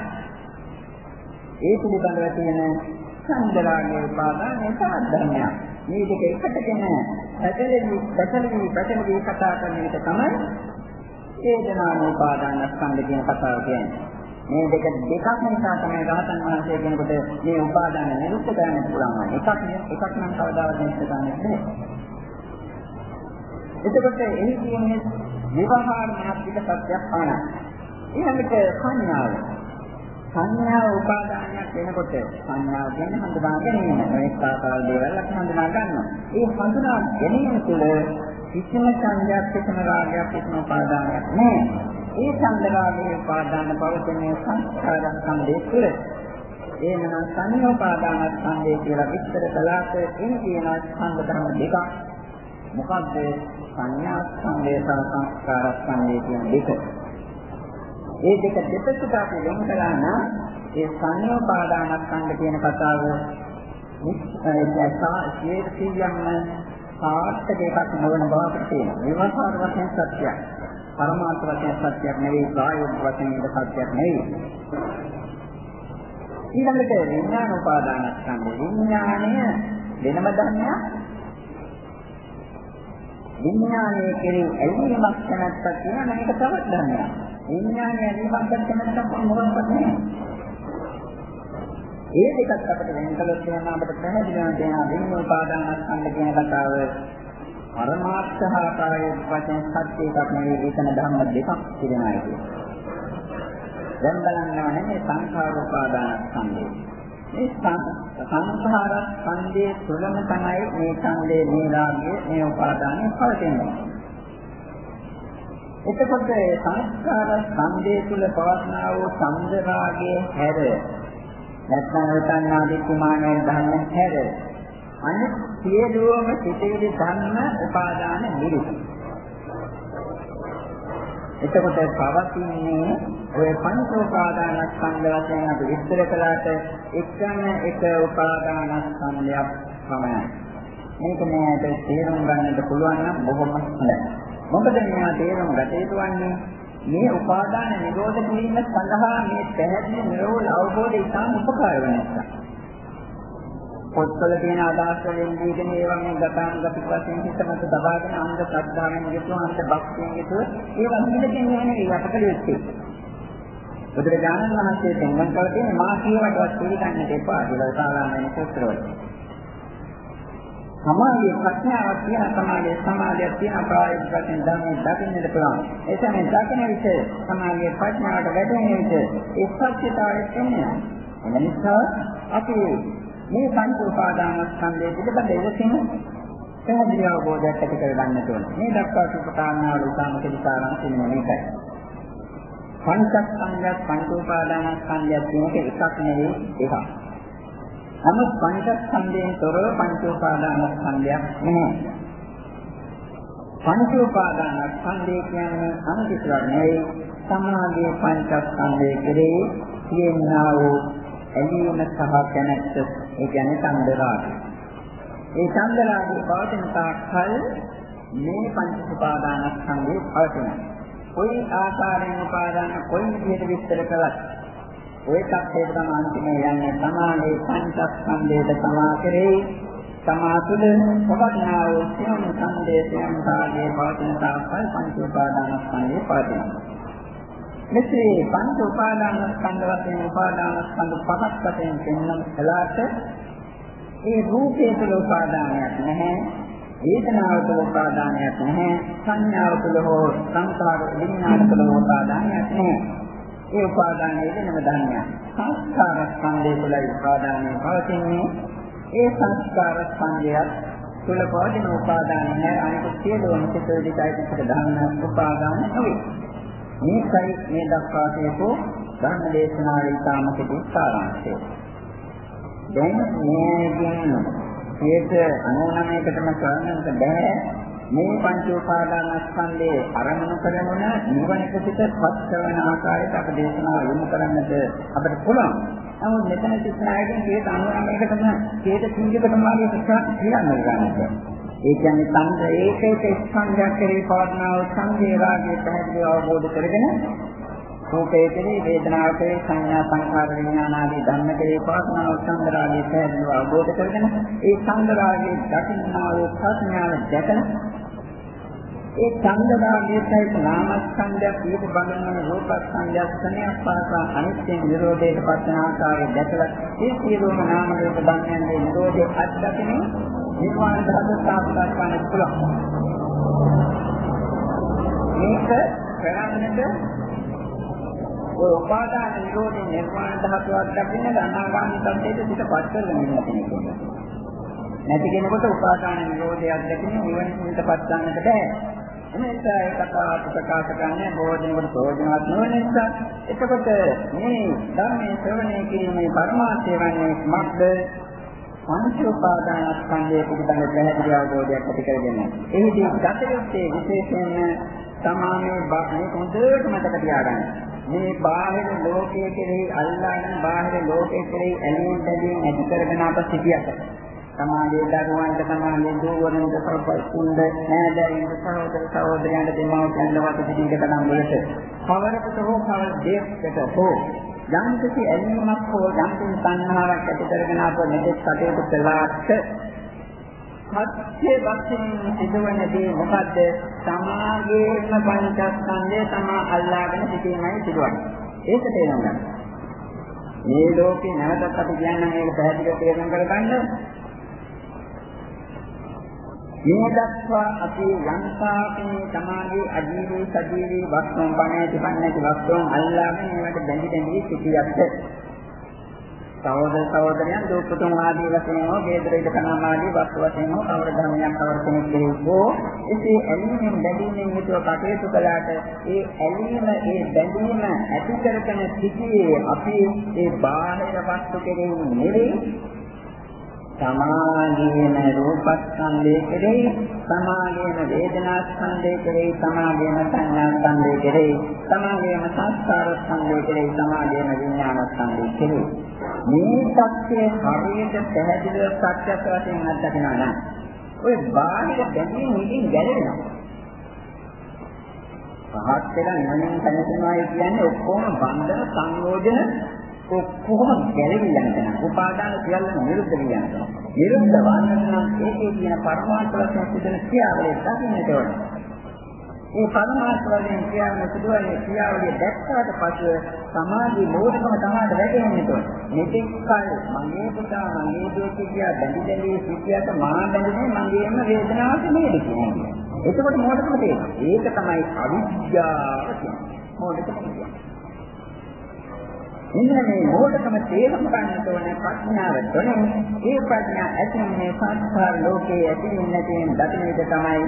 ඒ පිළිබඳව තියෙන සංදරාගේ උපාදානයේ තවත් ධර්මයක් මේ දෙක එකටගෙන පැටලෙවි පැටලෙවි පැටලෙවි කතා කරන විට තමයි වේදනානුපාදාන ස්කන්ධ කියන කතාව කියන්නේ. මේ දෙක දෙකක් නිසා තමයි රහතන් වහන්සේ කෙනෙකුට මේ උපාදාන නිරුද්ධ කරන්න පුළුවන් වන්නේ. එකක් එකක් නම් කවදාවත් නිරුද්ධ කරන්න බැහැ. එතකොට එහි කියන්නේ විවහාරණාත්මක සත්‍යයක් ආනයි. ඊළඟට සංඥාව. සංඥා උපාදානයක් වෙනකොට සංඥාව කියන්නේ හඳුනා ගැනීම. මේක ආකාර දේවල් අපි හඳුනා ගන්නවා. ඒ හඳුනා ගැනීම තුළ කිසිම සංඥාවක් කිසිම රාගයක් කිසිම උපාදානයක් නැහැ. ඒ චන්දරාගයේ උපාදාන පවතින සංස්කාර සම්දේ තුළ එනනම් සංයෝපාදාන ස්කන්ධය කියලා විස්තර කළාට එන කියන ස්කන්ධ ධර්ම දෙකක් මොකද්ද සංඥා ස්කන්ධය සහ සංස්කාර ස්කන්ධය කියන දෙක. ඒ දෙක දෙපසට අපි වෙන් කළා නම් ඒ සංයෝපාදාන ස්කන්ධ කියන කතාව ඒ සියයන්ම සාර්ථක එකක් නොවන බව අපිට තියෙනවා. විවහාර වශයෙන් සත්‍යයක්. පරමාර්ථ වශයෙන් සත්‍යයක් නෙවෙයි ප්‍රායෝගික වශයෙන් ඉද සත්‍යයක් නෙවෙයි. ඊළඟට විඥාන උපාදානස්කන්ධ විඥාණය වෙනම ධර්මයක්. විඥානයේ කෙරෙහි ඇලීමක් නැත්තක් කියන මේක තවත් ධර්මයක්. විඥානය ඇලීමක් නැත්තක් මොකක්වත් නෑ. ඒ දෙකත් අපිට වෙන කළොත් කියනවා අපිට පැහැදිලිවම තේනවා විඥාන උපාදානස්කන්ධ කියන කතාව පරමාර්ථ හා කායික වශයෙන් සත්‍ය එකක් නෙවෙයි ඒකන ධර්ම දෙකක් තිබෙනවා කියන්නේ. දැන් බලන්න ඕනේ මේ සංඛාර උපාදාන ස්කන්ධය. මේ සංඛාර ස්කන්ධයේ තුලම තමයි මේ ඡන්දේ මේ රාගය මේ උපාදානය පවතින්නේ. එතකොට සංස්කාර ස්කන්ධය තුල පවස්නා වූ ඡන්ද රාගයේ හැර නැත්නම් උතන්නාදිත්‍යමානයේ ධර්ම හැර අනිත් සියලුම සිතේදී ධර්ම උපාදාන නිරුද්ධ. එතකොට පවතින්නේ ඔය පංච උපාදානස්කන්ධ වශයෙන් අපි විස්තර කළාට එකම එක උපාදානස්කන්ධයක් පමණයි. මේක මේකට තේරුම් ගන්නට පුළුවන් නම් බොහොම හොඳයි. මොකද මේවා තේරුම් ගත යුතු වන්නේ මේ උපාදාන නිරෝධ කිරීම සඳහා මේ පැහැදිලි නිරෝධ අවබෝධය ඉතාම උපකාර වෙන නිසා. පොත්වල තියෙන අදහස් වලින් දීගෙන ඒවා මේ ගතානුගතික වශයෙන් හිතමත දබාගෙන අන්ධ ශ්‍රද්ධාවෙන් යුතුව අන්ධ භක්තියෙන් යුතුව ඒවා නිදකින් යන්නේ අපට ලෙස්සේ. බුදුරජාණන් වහන්සේ දෙන්නම් කල තියෙන මා කියවටවත් පිළිගන්න දෙපා කියලා සාමාන්‍ය සූත්‍රවල. සමාධිය ප්‍රඥාවක් තියෙන සමාධිය සමාධියක් තියෙන ප්‍රායෝගික වශයෙන් ධර්මයේ දකින්නට පුළුවන්. ඒ තමයි දකින විට සමාධියේ ප්‍රඥාවට වැටෙන විට ඒ සත්‍යතාවයට එන්නේ. එනිසා අපි මේ පංච උපාදානස්කන්ධය පිළිබඳ ඉවසින් පැහැදිලි අවබෝධයක් ඇති කර ගන්නට ඕන. මේ දක්වා සුපතානාවල උදාම කෙලිකාරම් කියන්නේ මේකයි. පංචස්කන්ධයක් පංච උපාදානස්කන්ධයක් කියන එක එකක් නෙවෙයි එකක්. නමුත් පංචස්කන්ධයෙන් තොරව පංච උපාදානස්කන්ධයක් නෙමෙයි. පංච උපාදානස්කන්ධය කියන්නේ අනිත්‍යයක් නෙවෙයි. සමාධියේ පංචස්කන්ධයේ කෙරෙහි තියෙනා වූ ඇලීම සහ කැමැත්ත ඒ කියන්නේ ඡන්ද රාගය. ඒ ඡන්ද රාගය පවතින තාක්කල් මේ පංච උපාදානස්කන්ධේ පවතිනවා. කොයි ආකාරයෙන් උපාදාන කොයි විදිහට විස්තර කළත් ওই තත්ත්වයට තමයි අන්තිමේ යන්නේ සමාධි පංචස්කන්ධයට සමා කෙරෙහි තමා තුළ පවත්නා වූ සියම් සංදේශයන් සාගේ පවතින තාක්කල් පංච උපාදානස්කන්ධේ පවතිනවා. මෙසේ පංච උපාදාන ස්කන්ධ වශයෙන් උපාදාන ස්කන්ධ පහක් වශයෙන් පෙන්වන කලාට ඒ රූපේ තුළ උපාදානයක් නැහැ වේදනාව තුළ උපාදානයක් නැහැ සංඥාව තුළ හෝ සංකාර විඥාන තුළ උපාදානයක් නැහැ ඒ උපාදානයේ වෙනම ධර්මයක්. සංස්කාර ස්කන්ධය තුළ උපාදානය පවතින්නේ. ඒ සංස්කාර ස්කන්ධයත් තුළ පවතින උපාදානය නැහැ අනිත් සියලුම සිත විදිහට ධර්ම උපාදාන නෙවෙයි මේකයි මේ දක්වා කියපෝ ධර්ම දේශනාවේ ඉතාම කෙටි සාරාංශය. දැන් මේකින් 99කටම කරන්නට බෑ. මේ පංච උපාදානස්කන්ධයේ අරමුණු කරගෙන නිවනට පිට පස්වන ආකාරයට අප දේශනාව යොමු කරන්නට අපිට පුළුවන්. නමුත් මෙතන සිස්නායකින් 99කටම 130කටම වගේ ප්‍රශ්න කියන්න ගන්නවා. ඒ කියන්නේ සංඝ ඒකේක ස්කන්ධයක් කෙරෙහි පවර්ණාව සංඝේ රාගයේ පැහැදිලිව අවබෝධ කරගෙන රූපේ කෙරෙහි වේදනාව කෙරෙහි සංඥා සංකාර විඥාන ආදී ධර්ම කෙරෙහි පවර්ණාව සංඝ රාගයේ පැහැදිලිව අවබෝධ කරගෙන ඒ සංඝ රාගයේ දකින්නා වූ ප්‍රඥාව දැකන ඒ ඡන්දදාගයයි නාමස්කන්ධයක් ඊට බඳුන්වන රූපස්කන්ධයක් ස්නේහයක් පාසා අනිත්‍ය නිරෝධයට පත්වන ආකාරය දැකලා ඒ සියලුම නාම රූප ධර්මයන්ගේ නිරෝධය අත්දකින නිර්වාණ ධර්ම සාක්ෂාත් කරගන්න පුළුවන්. මේක කරන්නට ඔය උපාදාන නිරෝධේ නිර්වාණ ධාතුවක් දකින්න අනාගාමී තත්ත්වයට පිටපත් කරගෙන ඉන්න කෙනෙක්. නැති කෙනෙකුට උපාදාන නිරෝධයක් දකින්න නිවන පිටපත් ගන්නට බෑ. එනිසා ඒ කතාව ප්‍රකාශ කරන්නේ බෝධිනකට ප්‍රයෝජනවත් නොවන නිසා. එතකොට මේ ධර්මයේ ශ්‍රවණය කිරීමේ පරමාර්ථය වන්නේ මක්ද? පංච උපාදානස්කන්ධය පිළිබඳ පැහැදිලි අවබෝධයක් ඇති කරගෙන. එහිදී ගත යුත්තේ විශේෂයෙන්ම සමාමයේ මේ හොඳට මතක තියාගන්න. මේ බාහිර ලෝකයේ කෙරෙහි අල්ලාගෙන බාහිර ලෝකයේ කෙරෙහි ඇලීම් බැඳීම් ඇති කරගෙන අප සිටියට. සමාජයේ දරුවන්ට සමාජයේ දූවරුන්ට සර්පස්කුන්ද නෑදෑයින්ට සහෝදර සහෝදරයන්ට දෙමව්පියන්ට වත් සිටින කඩම් වලට කවරකට හෝ කවර දෙයකට හෝ යම් කිසි ඇලීමක් හෝ යම් කිසි සංහාවක් ඇති කරගෙන අප මෙතෙක් කටයුතු කළාට සත්‍ය වශයෙන් සිදුවන දේ මොකද්ද? සමාගයේම පංචස්කන්ධය තමා අල්ලාගෙන සිටීමයි සිදුවන්නේ. ඒක තේරුම් ගන්න. මේ ලෝකේ නැවතත් අපි කියන්නේ මේක පැහැදිලිව තේරුම් කරගන්න. මේ දක්වා අපි යන්තාපේ සමාගයේ අජීවී සජීවී වස්තුන් බණ තිබන්නේ වස්තුන් අල්ලාගෙන මේවට බැඳි බැඳි සිටියත්. සහෝදර සහෝදරයන් දුක්ඛතුන් ආදී වශයෙන් හෝ වේදරිත කනාමාදී වස්තු වශයෙන් හෝ කවර ධර්මයක් කවර කෙනෙක් හෝ එසේ ඇලීමෙන් බැඳීමෙන් යුතුව කටයුතු කළාට ඒ ඇලීම ඒ බැඳීම ඇති කරගෙන සිටියේ අපි ඒ බාහිර වස්තු කෙරෙහි නෙවෙයි. සමාගයේම රූපස්කන්ධය කෙරෙහි සමාගයේම වේදනාස්කන්ධය කෙරෙහි සමාගයේම සංඥාස්කන්ධය කෙරෙහි සමාගයේම සංස්කාරස්කන්ධය කෙරෙහි සමාගයේම විඥානස්කන්ධය කෙරෙහි. මේ සත්‍යය හරියට පැහැදිලිව සත්‍යයක් වශයෙන් අත්දකිනවා නම් ඔය බාහිර බැඳීම් ඉදින් ගැලවෙනවා පහත් වෙලා නිවනින් දැනෙනවා කියන්නේ ඔක්කොම බන්ධන සංයෝජන ඔක්කොම ගැලවිලා යනවා. උපාදාන සියල්ල නිරුද්ධ වෙලා යනවා. නිරුද්ධ වන්නට නම් ඒකේ තියෙන පරමාර්ථ වශයෙන් සිදෙන ක්‍රියාවලිය දකින්නට ඕනේ. මේ පරමාර්ථ වශයෙන් ක්‍රියාවලිය සිදුවන්නේ ක්‍රියාවලිය දැක්කාට පසු සමාධි මෝඩකම තමයි වැටෙන්නේ තෝ. මෙතෙක් කල මගේ පුතා මගේ දේ කියා බැඳි බැඳි සිටියට මා බැඳිනේ මගේම වේදනාවක් නේද කියන්නේ. එතකොට මෝඩකම තියෙනවා. ඒක තමයි අවිද්‍යාව කියන්නේ. මෝඩකම කියන්නේ. මෙන්න මේ මොහොතකම තේරුම් ගන්නට ඕන ප්‍රඥාව තුළින් ඒ ප්‍රඥා ඇතිවෙන්නේ සංස්කාර ලෝකයේ ඇතිවෙන්නේ නැතිවෙන දකින විට තමයි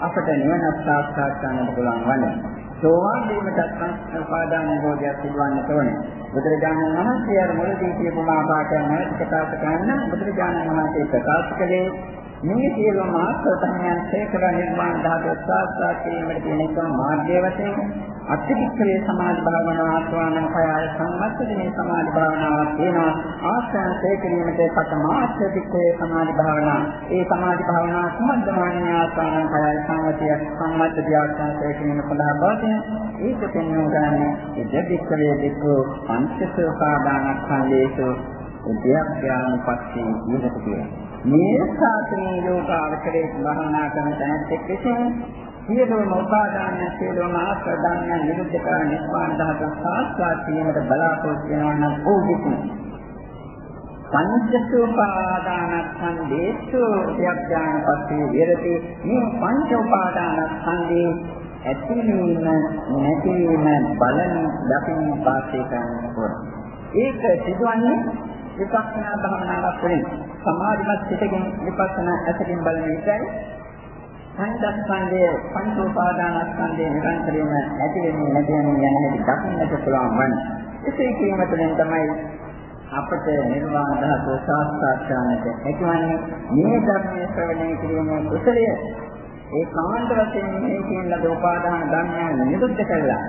අපට නිවන සාක්ෂාත් කරගන්න පුළුවන් වන්නේ. සෝවාන් වීමට සංස්පාදාන නිරෝධය සිදුවන්නට ඕනේ. බුදුරජාණන් වහන්සේ අර මුලදී කියපු මාපාඨය නැවත ප්‍රකාශ කරන්න බුදුරජාණන් වහන්සේ ප්‍රකාශ කළේ මේ සියලු මාත්‍ර ධර්මයන් ශේකර නිර්මාණ ධාතු සාක්ෂාත් කිරීමට තියෙන එක මාර්ගය වශයෙන් අත්‍යවික්‍රේ සමාධි භාවනාව ආස්වානන කය සම්මත්තනේ සමාධි භාවනාවක් වෙනවා ආස්වාන සේකරීමට පතමාත්‍යවික්‍රේ සමාධි භාවනාව ඒ සමාධි භාවනාව සම්බන්ධමානී ආස්වානන කය සංවතිය සම්මත්ත ධ්‍යාන සේකරීම සඳහා පවතින ඒක පෙන්වන ගන්නේ ඉදවික්‍රේ දෙකෝ පංචසෝපාදානස්කන්ධේසු උද්‍යප්පයානුපස්සී විහෙත කියලා. මේ සාසනීය ලෝකාවචරයේ භාවනා කරන තැනැත්තෙක් විසින් සියලුම උපාදාන සියලුම ආශ්‍රදාන නිරුද්ධ කර නිස්වාන ධාතු සාස්වාද වීමට බලාපොරොත්තු වෙනවා නම් ඕ විසින් පංචසෝපාදානස්කන්ධේසු යක්ඥාන පස්සේ විරති. මේ පංච උපාදානස්කන්ධේ ඇතිවීම නැතිවීම බලන දකින් වාසය කරන කොට. ඒක සිදුවන්නේ විපස්සනා භාවනාවක් වලින් සමාධිමත් සිතකින් විපස්සනා ඇසකින් බලන විටයි පංචස්කන්ධය පංච උපාදානස්කන්ධය නිරන්තරයෙන්ම ඇති වෙන්නේ නැති වෙන්නේ යන හැටි දකින්නට පුළුවන් වන්නේ. එසේ කීම තුළින් තමයි අපට නිර්වාණ ධාතුව සාක්ෂාත් කරන්නට හැකිවන්නේ. මේ ධර්මයේ ශ්‍රවණය කිරීමේ කුසලය. ඒ කාන්ත වශයෙන් මේ කියන ලද උපාදාන ධර්මයන් නිරුද්ධ කළා.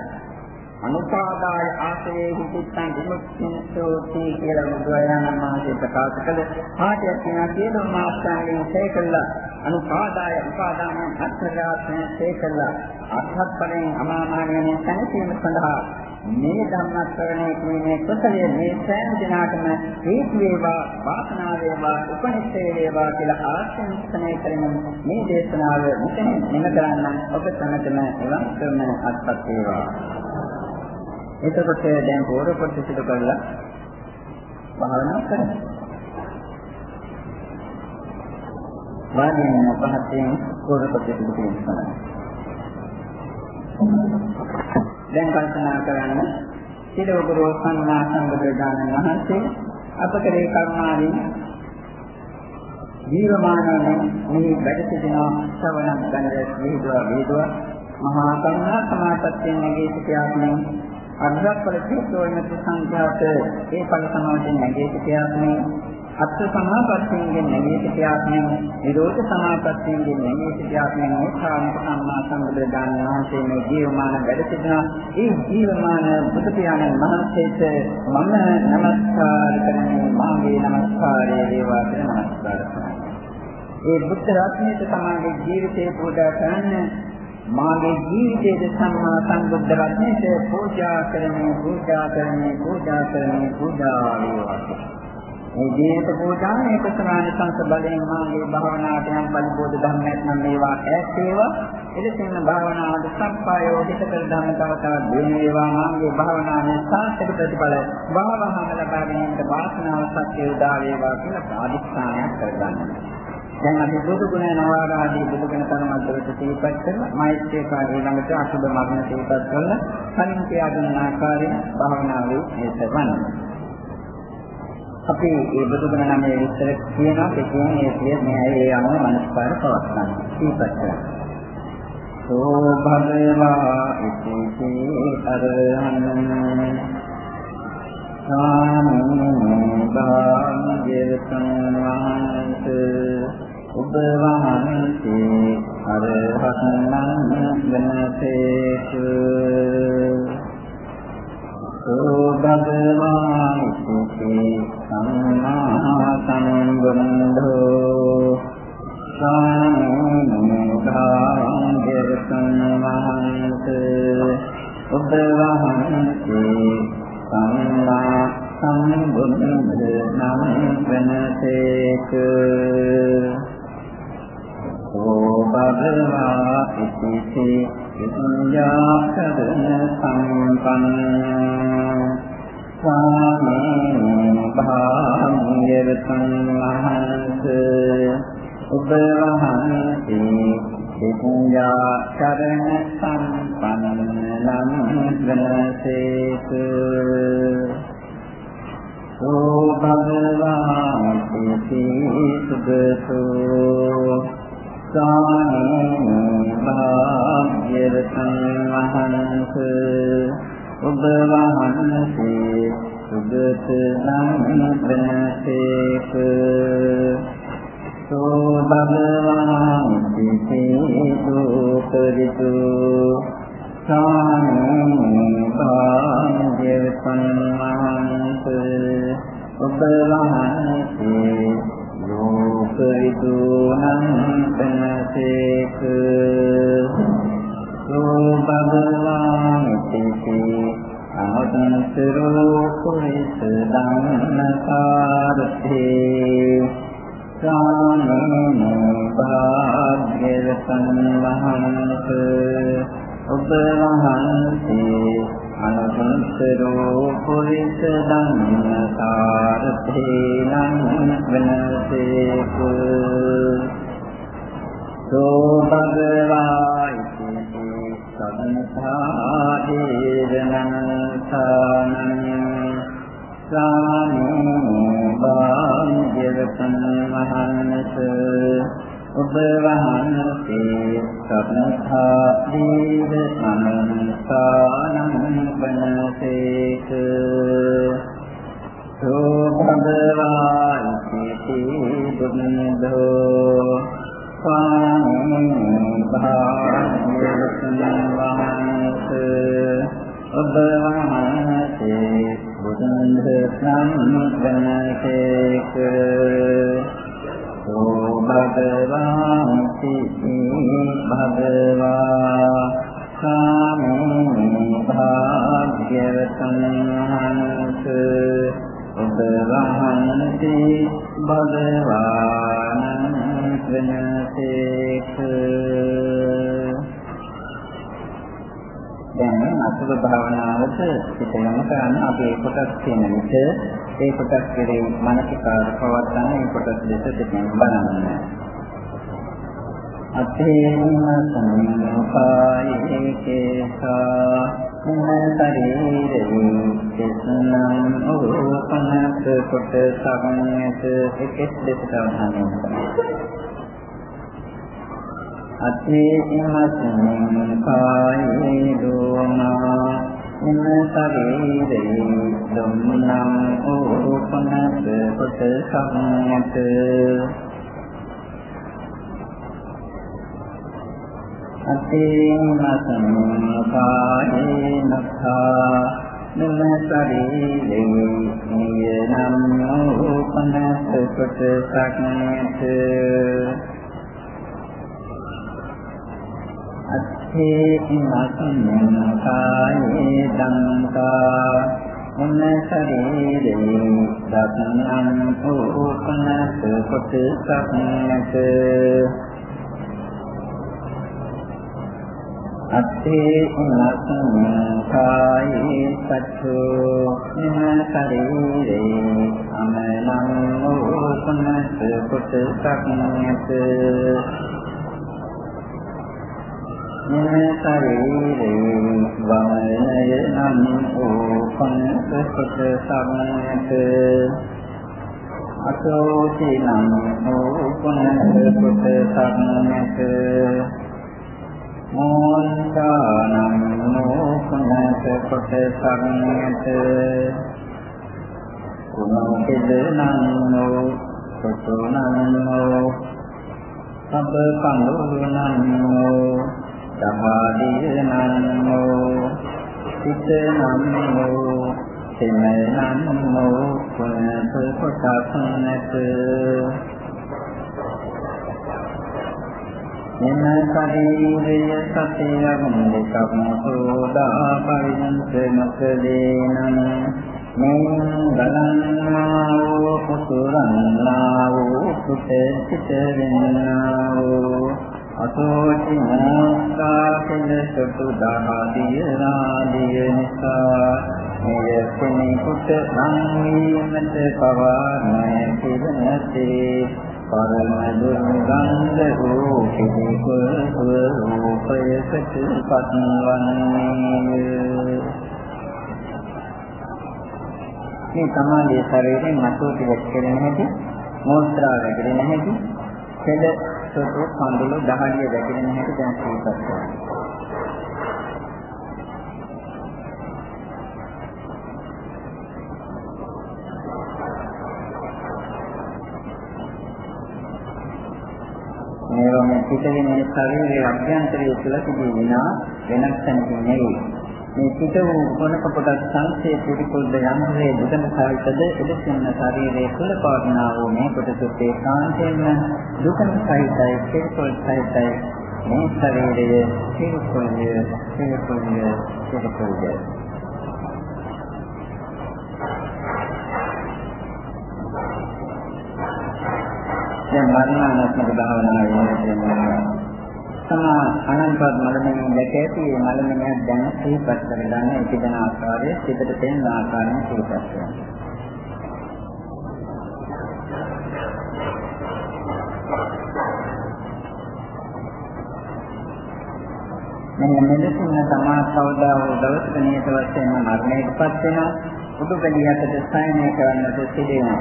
අනුපාදාය ආශ්‍රයේ හිතිත්තන් විමුක්තිසෝති කියලා බුදුරජාණන් වහන්සේ ප්‍රකාශ කළ පාඩයක් තියෙනවා කියලා මාස්ටර්ගෙන් සේ කළා. අනුපාදාය උපාදානයන් අත්‍යවශ්‍යයෙන් සේ කළා. අත්හත් ඵලයෙන් අමාමානයෙන් සැනසීම සඳහා මේ ධර්මස්වරණය කියන්නේ කුසලයේ මේ සෑම දිනකටම හේතු වේවා වාසනාව වේවා උපනිෂේ වේවා කියලා ආශිර්වාදනය කරමින් මේ දේශනාව මෙතන නිම කරන්න ඔබ සමතම එවන් කරන අත්පත් වේවා. එතකොට දැන් පොර කොට සිදු කරලා භාවනා කරන්න. වාදීන පහතෙන් පොර කොට සිදු කරන්න. දැන් කල්පනා කරන්න සිරෝගුරු සම්මා සම්බුදුරජාණන් වහන්සේ අපකරේ කරුණාවෙන් ජීවමානව මේ වැඩ සිටින ශ්‍රවණ ගණ්ඩ විදුවා විදුවා මහා කරුණා සමාපත්තියෙන් නැගී සිටියාත්මෙන් අද්දක්වල සිද්ධෝයනත සංඛ්‍යාත ඒ ඵල සමාධියෙන් නැගී සිටියාක්නේ අත්ථ සමාපත්තියෙන් නැගී සිටියාක්නේ නිරෝධ සමාපත්තියෙන් නැගී සිටියාක්නේ ශාන්ත සම්මා සම්බුද්ධ ඥානසේ මේ ජීවමාන වැඩ සිටින ඒ ජීවමාන බුදු පියාණන් මහන්සේට මම নমස්කාර කරන්නේ මාගේ নমස්කාරය වේවා කියලා নমස්කාර කරනවා. ඒ බුද්ධ රත්නයේ තමාගේ ජීවිතේ පෝදා කරන්නේ මාගේ ජීවිතයේ සම්මා සම්බුද්ධ රත්නයේ පූජා කරන්නේ පූජා කරන්නේ පූජා කරන්නේ පූජා වේවා. මේ ජීවිත පූජා මේ කුසලාන සංස බලයෙන් මාගේ භාවනාවට යම් පරිබෝධ ධර්මයක් නම් මේවා ඈත් වේවා. එලෙසින් භාවනාවට සම්පායෝ හිත කර ධර්ම තව තවත් දින වේවා. මාගේ භාවනාවේ සාර්ථක ප්‍රතිඵල භාවනාව ලබා ගැනීමට වාසනාව සත්‍ය උදා වේවා කියලා ප්‍රාදිස්ථානයක් කරගන්නවා. දැන් අපි බුදු ගුණ නවාරාදී බුදු ගුණ තරමද්දවට තීපත් කරලා මෛත්‍රී කාර්ය ළඟට අසුබ මග්න තීපත් කරලා කලින් කියාගෙන ආකාරයෙන් භාවනාවේ යෙදවන්නේ අපි මේ බුදුගුණ නමේ විස්තර කියනවා ඒකෙන් ඒ සිය මේ ඒ අනුව මනස්කාර පවත්නවා. ඊපස්ස. සෝ භගවා ඉති අරහං සාමෝ භාග්‍යවතුන් වහන්සේ ඔබ වහන්සේ අරහතන් වනසේසු සෝ භගවා ඉති සම්මා සම්බුද්ධෝ සාමෝධාංගයතන වහන්සේ ඔබ වහන්සේ සම්මා සම්බුද්ධ නම් වෙනසේක ඕ භගවා ඉති විඤ්ඤාකරණ සම්පන්න ස්වාමීන් භාග්‍යවතුන් වහන්සේ ඔබ වහන්සේ විඤ්ඤා චරණ සම්පන්න නම් වනසේක ඕ භගවාන් සුගතෝ ස්වාමීන් භාග්‍යවතුන් වහන්සේ ඔබ වහන්සේ සුගත නම් වෙනසේක සෝ භගවාන් සිතේ ඔබ වහන්සේ ලෝකරිතු නම් වෙනසේක සෝ භගවාන් සිතේ අමතතරෝ කුරිස ධම්මකාරතේ සාමන භාග්‍යවතන් වහන්සේ ඔබ වහන්සේ අනන්තරෝ කුරිස ධම්මකාරතේ නම් වෙනසේක සෝ භගවායි සම්පා දේවනං සාමෝ භාග්‍යවතන් වහන්ස ඔබ වහන්සේ සම්පා දේවනං වනසේක සෝ භගවායි බුද්ධෝ ස්වාමීන් වහන්සේ ඔබ වහන්සේ බුදුන් සම්ගණකේක ඕ භගවාන්ති භගවා සාමේ භාග්‍යවතං වහන්ස ඔබ වහන්සේ භගවානං වෙනසේක දැන් අසුභ භාවනාවට සිත යොමු කරන්න අපි ඒ කොටස් කියන විට ඒ කොටස් කෙරෙහි මානසිකාර පවත්වන්න ඒ කොටස් දෙක දෙකෙන් බලන්න. අතේන සම්මුඛායේ කේසා මුනතරේ දෙසනම් ඕපනත් කොට සමන්‍යත එකෙස් දෙකට වහන්නේ. අත්ථේමස්මින් කායේ දෝමා ඉම ශරීරේ ධම්මං ඕපනත් කොට සම්යත අත්ථේමස්මින් කායේ නඛා නම ශරීරේ නියනම් ඕපනත් කොට සම්යත අත්ථේ ඉමස්මින් කායේ දංකා මුන්න ශරීරේ දක්නං උපනස කොට සක්නත අත්ථේ ඉමස්මින් කායේ සච්චෝ මුන්න ශරීරේ අමනං උපනස කොට සක්නත මෙම ශරීරේ වමනය නම් වූ පංච කොට සමනත අසෝති නම් වූ පංච කොට සමනත මෝන්දානම් වූ පංච කොට සමනත කුණෝකෙද නම් වූ සොතෝනම් වූ සබ්බ කඳුරු නම් වූ සමාධිය නන්නෝ සිත නන්නෝ සෙම නන්නෝ කුණත කොටස් නැත. මෙන්න ශරීරය සතියම් දෙකක් සෝදා පරිණත මකදේනං මෙන් ගලන්නා වූ කුසුරන්නා වූ කුත සිත වෙන්නා වූ අතෝටි මනස්සා කෙලසතු දහදිය රාදිය නිසා මෙය කෙනෙකුට සංවීමට පවාරණය පිළිනැතේ පරම දුර්ගන්ධ වූ කෙනෙකුට රූපයකට පත්වන්නේ මේ තමයි ශරීරයෙන් මතුවට වැක්කෙන හැටි මෝස්ත්‍රා වැගෙන හැටි පෙළ සොටු කඳුළු දහඩිය වැටෙන හැටි දැන් සිහිපත් කරනවා. මේවා මේ පිටින් මේ ශරීරයේ අභ්‍යන්තරයේ තුල තිබෙන වෙනස් තැනකින් නෙවෙයි. මේ පිට වූ කොනක කොටස් සංසේ පිළිකුල්ද යම්සේ දුකන සහිතද එදෙසින්න ශරීරයේ තුල පවතිනා වූ මේ කොටසත් ඒ කාන්තෙන් දුකන සහිතයි පිළිකුල් සහිතයි. මේ ශරීරයේ පිළිකුල්ය පිළිකුල්ය පිළිකුල්ය දැන් මරණාත්මක භාවනාවේ තමා අනන්තවත් මලමිණින් දැක ඇති මේ මලමිණියක් දැන සිහිපත් කරගන්න ඉතිදෙන ආකාරය සිතට තෙන්න ආකාරයෙන් සිහිපත් කරනවා. මෙන්න මෙලෙසින් තමා කවදා වූ දවසක නියත වශයෙන්ම මරණයටපත් වෙනවා. උඩුගලියකට සයනය කරන්නට සිදෙනවා.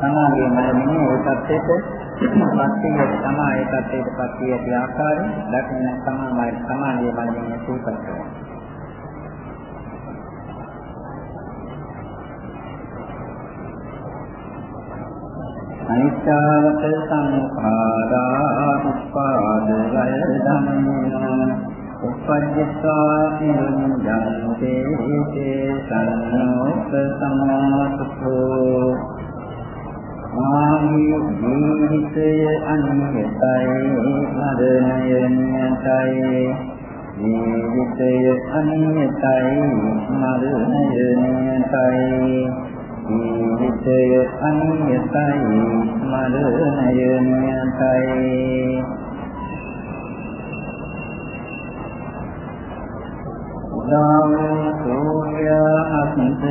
තමාගේ මරණය ඒ තත්ත්වයට පස්සේ තමයි ඒ තත්ත්වයට පත් වී ඇති ආකාරය දක්න සමාමයි සමාධිය බලමින් සූපත් කරනවා. අනිත්‍යවත සංඛාරා උපාද වය ධම්මං උපජ්ජත්වා නිරුද්ධන්තේ තේ සන්නෝප සමාසුඛෝ ආහි ජීවිතය අනිත්‍යයි මරණය නියතයි ජීවිතය අනිත්‍යයි මරණය නියතයි ජීවිතය අනිත්‍යයි මරණය නියතයි උදාවෝ සූර්යාස්තයක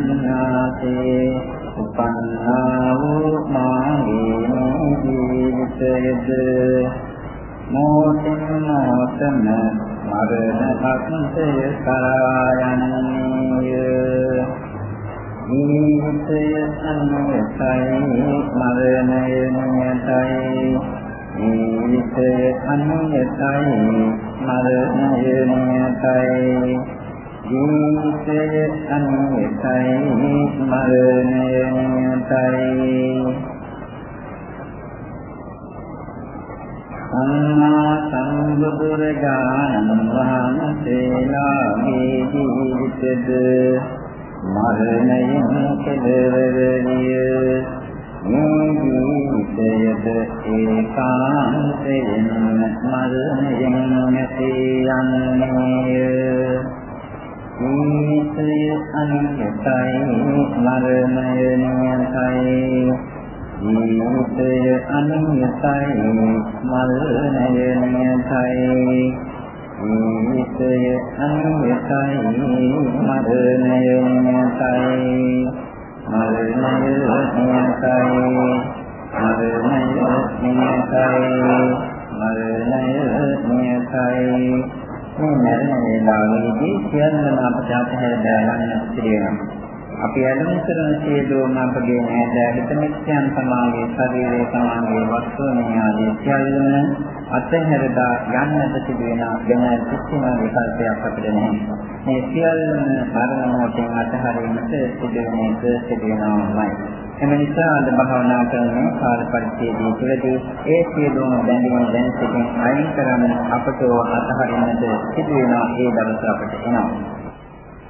යන්නාසේ උපන්නා වූ මාගේ ජීවිතයද? මෝතන මෝතන මරණ අත්ය කරා යන්නේය ජීවිතය අනුයතයි මරණය නියතයි. ජීවිතය අනියතයි මරණය නියතයි. ජීවිතය අනියතයි මරණය නියතයි සම්මා සම්බුදුරජාණන් වහන්සේලාගේ ජීවිතද මරණයෙන් කෙලවරිය මේ ජීවිතයද ඒකාන්තයෙන් මරණයෙන් නැති යන්නේය ජීවිතය අනිත්‍යයි මරණය නියතයි ජීවිතය අනිත්‍යයි මරණය නියතයි ජීවිතය අනිත්‍යයි මරණය නියතයි මරණය නියතයි මරණය නියතයි මරණය නියතයි මේ මරණ වේලාවේදී සියල්ලම අපට අපහැර දාගන්න පිළිවෙනවා අපි අනුන් කරන සියලුම අපගේ නෑදෑ හිතමිත්‍යන් සමාගයේ ශරීරයේ සමාගයේ වස්තුවේ ආදී සියල්ලම අත්හැරදා යන්නට සිදුවෙන ගැන කිසිම විකල්පයක් අපිට නැහැ. මේ සියල්ලම මරණ මොහොතෙන් අත්හැරීමට සිදුවෙන එක සිදුවෙනවාමයි. එම නිසා අද භාවනා කරන කාල පරිච්ඡේදයේ තුළදී ඒ සියලුම බැඳීම් දැන සිටින් අයින් කරන්න අපට අත්හරින්නට සිදුවෙන ඒ දවස අපට එනවා.